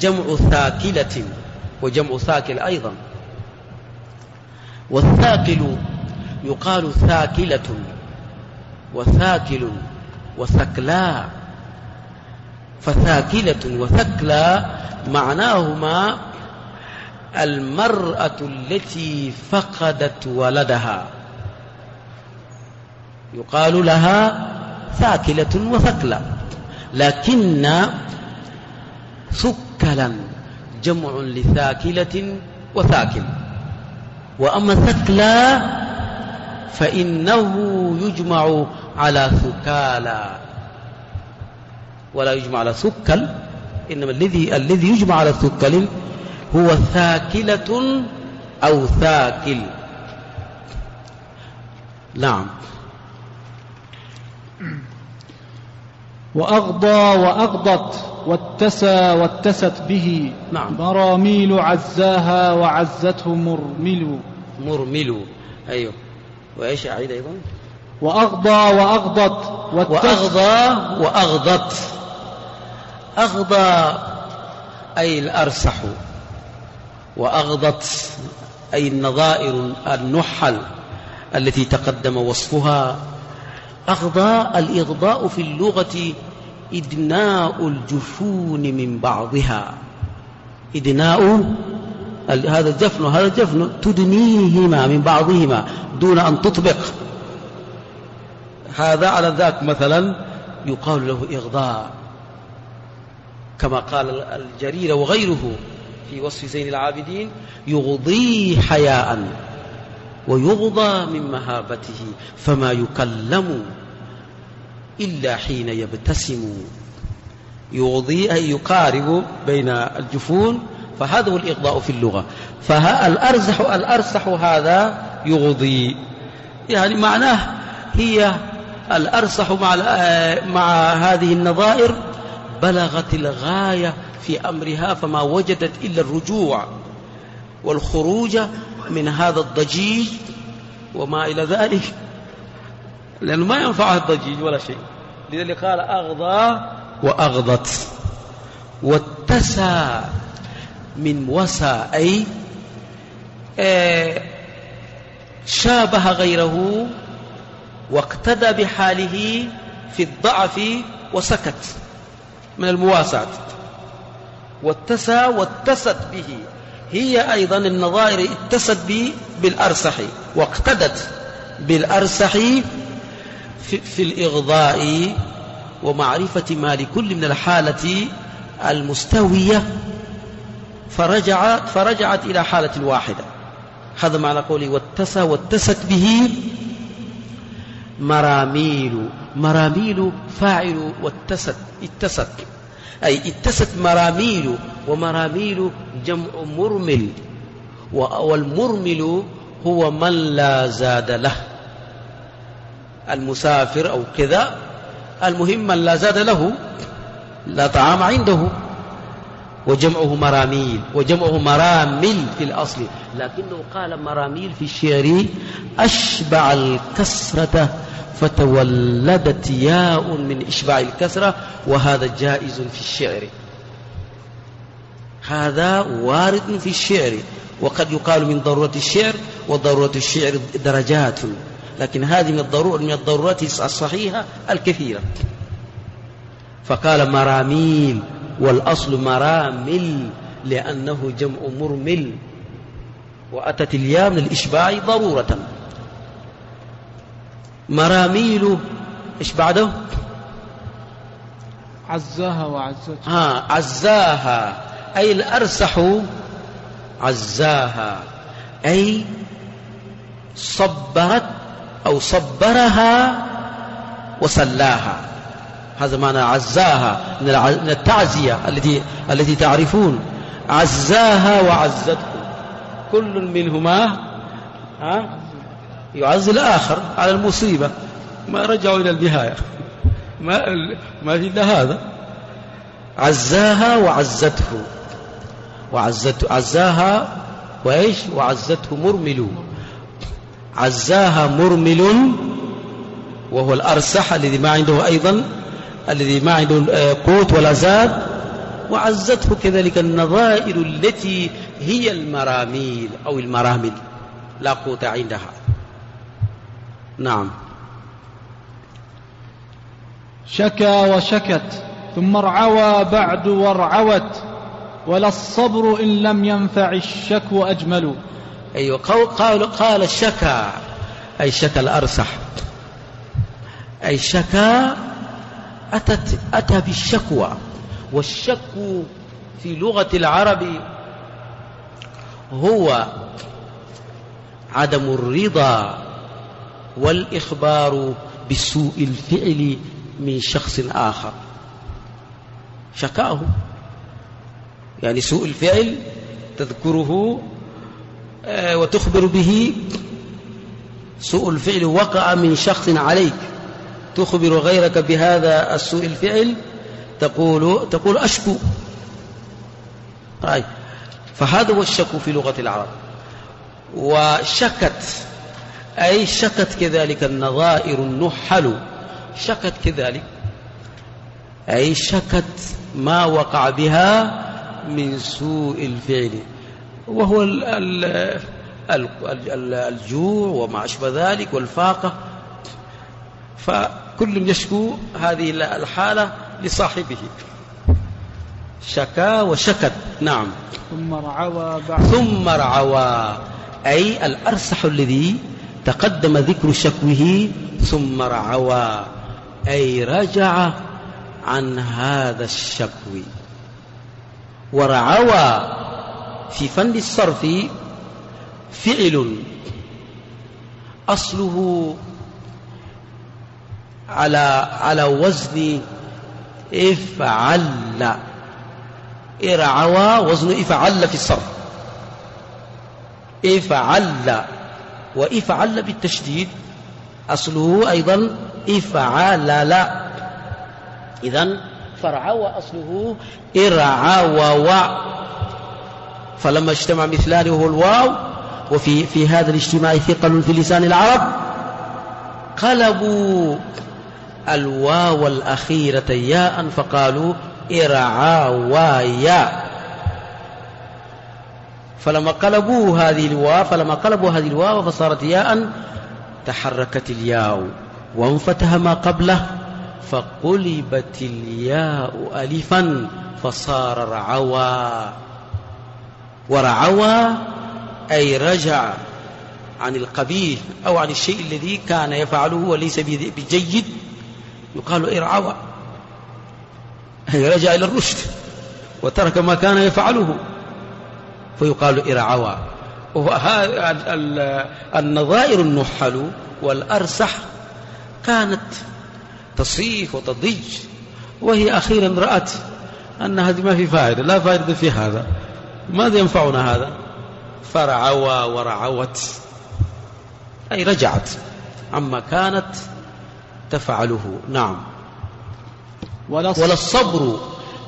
جمع ثاكلة وجمع ثاكل أيضا. والثاكل يقال ثاكلة وثاكل وثكلا. فثاكلة وثكلا معناهما المرأة التي فقدت ولدها. يقال لها ثاكلة وثكلا. لكن ثكلا جمع لثاكلة وثاكل. وأما ثكلا فإنه يجمع على ثكالا. ولا يجمع على ثكل إنما الذي الذي يجمع على الثقل هو ثاكلة أو ثاكل. نعم. وأغضى وأغضت واتسى واتست به نعم. مراميل عزاها وعزته مرمل مرمل أيوه. وإيش أعيد أيضا؟ وأغضى وأغضت وأغضى وأغضت. أغضى أي الأرسح. وأغضت أي النظائر النحل التي تقدم وصفها. أغضاء الإغضاء في اللغة إدناء الجفون من بعضها. إدناء هذا الجفن وهذا الجفن تدنيهما من بعضهما دون أن تطبق. هذا على ذاك مثلا يقال له إغضاء كما قال الجرير وغيره في وصف زين العابدين يغضي حياء. ويغضى من مهابته فما يكلم إلا حين يبتسم. يغضي أي يقارب بين الجفون فهذا هو الإغضاء في اللغة. فالأرزح الأرسح هذا يغضي يعني معناه هي الأرسح مع مع هذه النظائر بلغت الغاية في أمرها فما وجدت إلا الرجوع والخروج من هذا الضجيج وما إلى ذلك. لأنه ما ينفعها الضجيج ولا شيء. لذلك قال أغضى وأغضت واتسى من وسى أي آه، شابه غيره واقتدى بحاله في الضعف وسكت من المواساة. واتسى واتست به. هي أيضا النظائر اتست بالأرسح واقتدت بالأرسح في, في الإغضاء ومعرفة ما لكل من الحالة المستوية فرجعت, فرجعت إلى حالة واحدة. هذا معنى قولي واتسى واتست به مراميل مراميل فاعل واتست اتست أي اتست مراميل ومراميل جمع مرمل والمرمل هو من لا زاد له. المسافر أو كذا المهم من لا زاد له لا طعام عنده. وجمعه مراميل وجمعه مرامل في الأصل. لكنه قال مراميل في الشعر أشبع الكسرة فتولدت ياء من إشباع الكسرة وهذا جائز في الشعر. هذا وارد في الشعر وقد يقال من ضرورة الشعر وضرورة الشعر درجات. لكن هذه من الضرورة من الضرورات الصحيحة الكثيرة. فقال مراميل والأصل مرامل لأنه جمع مرمل. وأتت الياء من الإشباع ضرورة. مراميل إيش بعده؟ عزاها وعزته. ها عزاها. أي الأرسح عزاها. أي صبرت أو صبرها وسلاها. هذا معنى عزاها من التعزية التي التي تعرفون. عزاها وعزته. كل منهما ها يعزي الآخر على المصيبة. ما رجعوا إلى النهاية. ما ما في إلا هذا. عزاها وعزته. وعزته عزاها وإيش؟ وعزته مرمل. عزاها مرمل وهو الأرسح الذي ما عنده أيضا الذي ما عنده قوت ولا زاد وعزته كذلك النظائر التي هي المراميل أو المرامل لا قوت عندها. نعم. شكا وشكت ثم ارعوى بعد وارعوت ولا الصبر إن لم ينفع الشكو أجمل. أيوة قال, قال, قال الشكا أي شكا الأرسح. أي شكا أتت أتى بالشكوى. والشك في لغة العرب هو عدم الرضا والإخبار بسوء الفعل من شخص آخر. شكاه. يعني سوء الفعل تذكره آه، وتخبر به. سوء الفعل وقع من شخص عليك. تخبر غيرك بهذا السوء الفعل؟ تقول تقول أشكو. طيب فهذا هو الشك في لغة العرب. وشكت أي شكت كذلك النظائر النحل. شكت كذلك أي شكت ما وقع بها من سوء الفعل. وهو الجوع وما أشبه ذلك والفاقة. فكل يشكو هذه الحالة لصاحبه. شكا وشكت نعم. ثم رعوى بعد. ثم رعوى أي الأرسح الذي تقدم ذكر شكوه ثم رعوى أي رجع عن هذا الشكو. ورعوى في فن الصرف فعل. أصله على على وزن افعل. ارعوى وزن افعل في الصرف. افعل وافعل بالتشديد. أصله أيضا افعل. لا إذن فرعوى أصله ارعوى فلما اجتمع مثلان وهو الواو وفي في هذا الاجتماع ثقل في لسان العرب قلبوا الواو الأخيرة ياء فقالوا إرعاوايا فلما قلبوا هذه الواو فلما قلبوا هذه الواو فصارت ياء تحركت الياء وانفتح ما قبله فقلبت الياء ألفا فصار رعوى. ورعوى أي رجع عن القبيح أو عن الشيء الذي كان يفعله وليس بجيد. يقال ارعوى أي رجع إلى الرشد وترك ما كان يفعله. فيقال ارعوى النظائر النحل والأرسح كانت تصيح وتضج وهي أخيرا رأت أن هذه ما في فائدة لا فائدة في هذا. ماذا ينفعنا هذا؟ فرعوى ورعوت. أي رجعت. عما كانت تفعله. نعم. ولا الصبر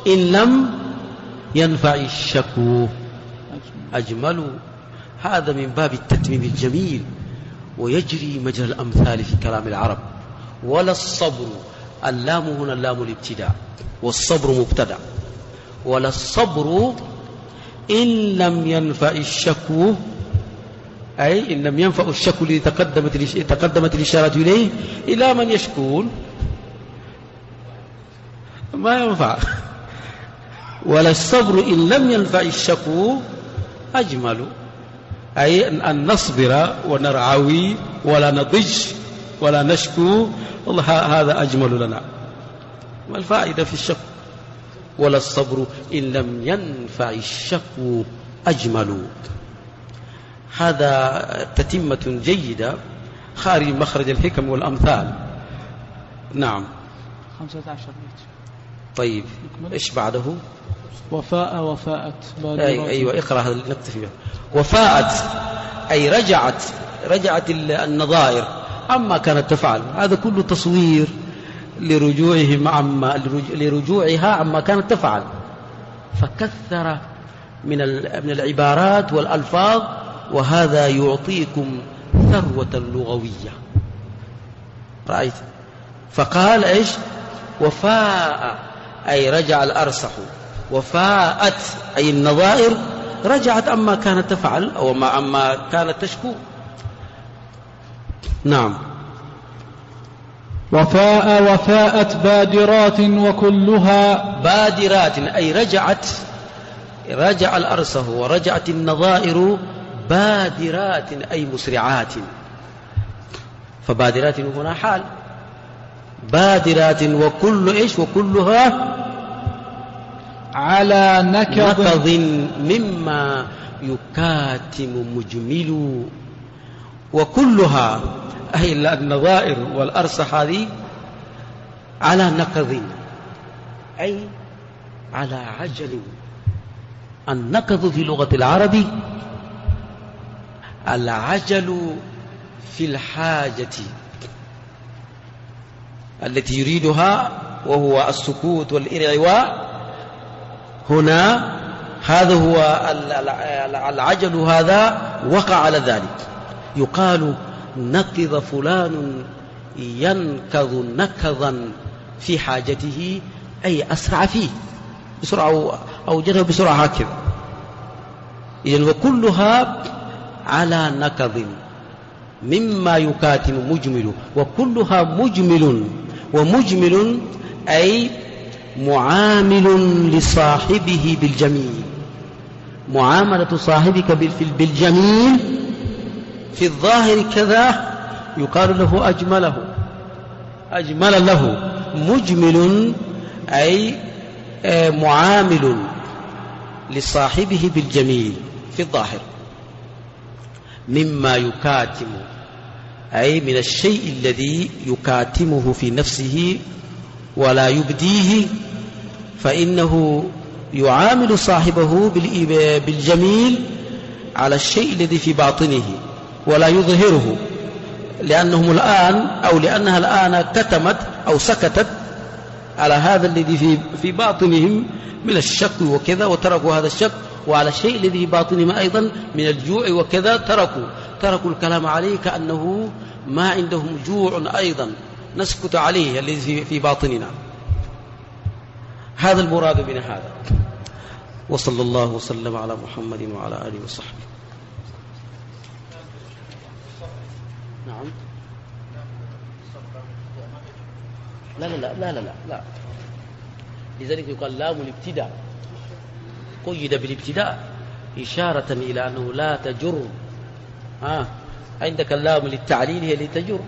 إن لم ينفع الشكو أجمل. هذا من باب التتميم الجميل. ويجري مجرى الأمثال في كلام العرب. ولا الصبر. اللام هنا اللام الابتداء. والصبر مبتدأ. ولا الصبر إن لم ينفع الشكو أي إن لم ينفع الشكو الذي تقدمت تقدمت الإشارة إليه إلى من يشكون. ما ينفع. ولا الصبر إن لم ينفع الشكو أجمل. أي أن نصبر ونرعوي ولا نضج ولا نشكو. والله هذا أجمل لنا. ما الفائدة في الشكو ولا الصبر إن لم ينفع الشكو أجمل. هذا تتمة جيدة خارج مخرج الحكم والأمثال. نعم. خمسة عشر بيت طيب إيش بعده؟ وفاء وفاءت أي أيوة اقرأ هذا نكتفي به. وفاءت أي رجعت رجعت النظائر. عما كانت تفعل هذا كله تصوير لرجوعهم عما لرجوعها عما كانت تفعل. فكثر من من العبارات والألفاظ وهذا يعطيكم ثروة لغوية. رأيت. فقال إيش؟ وفاء أي رجع الأرسح. وفاءت أي النظائر رجعت أما كانت تفعل أو ما أما كانت تشكو. نعم. وفاء وفاءت بادرات وكلها بادرات أي رجعت رجع الأرسه ورجعت النظائر بادرات أي مسرعات. فبادرات هنا حال. بادرات وكل إيش؟ وكلها على نكض, نكض مما يكاتم مجمل. وكلها أي النظائر والأرصح هذه على نقض. أي على عجل. النكض في لغة العرب العجل في الحاجة التي يريدها وهو السكوت والإرعواء هنا هذا هو العجل هذا وقع على ذلك. يقال نقض فلان ينكض نكضا في حاجته أي أسرع فيه بسرعة أو جرى بسرعة هكذا. إذن وكلها على نكض مما يكاتم مجمل وكلها مجمل ومجمل أي معامل لصاحبه بالجميل. معاملة صاحبك بالجميل في الظاهر كذا يقال له أجمله. أجمل له مجمل أي آه، معامل لصاحبه بالجميل في الظاهر. مما يكاتم أي من الشيء الذي يكاتمه في نفسه ولا يبديه فإنه يعامل صاحبه بالجميل على الشيء الذي في باطنه ولا يظهره لأنهم الآن أو لأنها الآن كتمت أو سكتت على هذا الذي في في باطنهم من الشك وكذا وتركوا هذا الشك وعلى الشيء الذي في باطنهم أيضا من الجوع وكذا تركوا. تركوا الكلام عليه كأنه ما عندهم جوع أيضا. نسكت عليه الذي في باطننا. هذا المراد من هذا. وصلى الله وسلم على محمد وعلى آله وصحبه. نعم. لا لا لا لا لا لا, لا. لذلك يقال لام الابتداء قيد بالابتداء إشارة إلى أنه لا تجر آه. عندك اللام للتعليل هي لتجر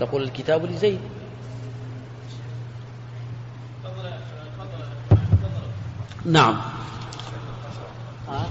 تقول الكتاب لزيد نعم آه.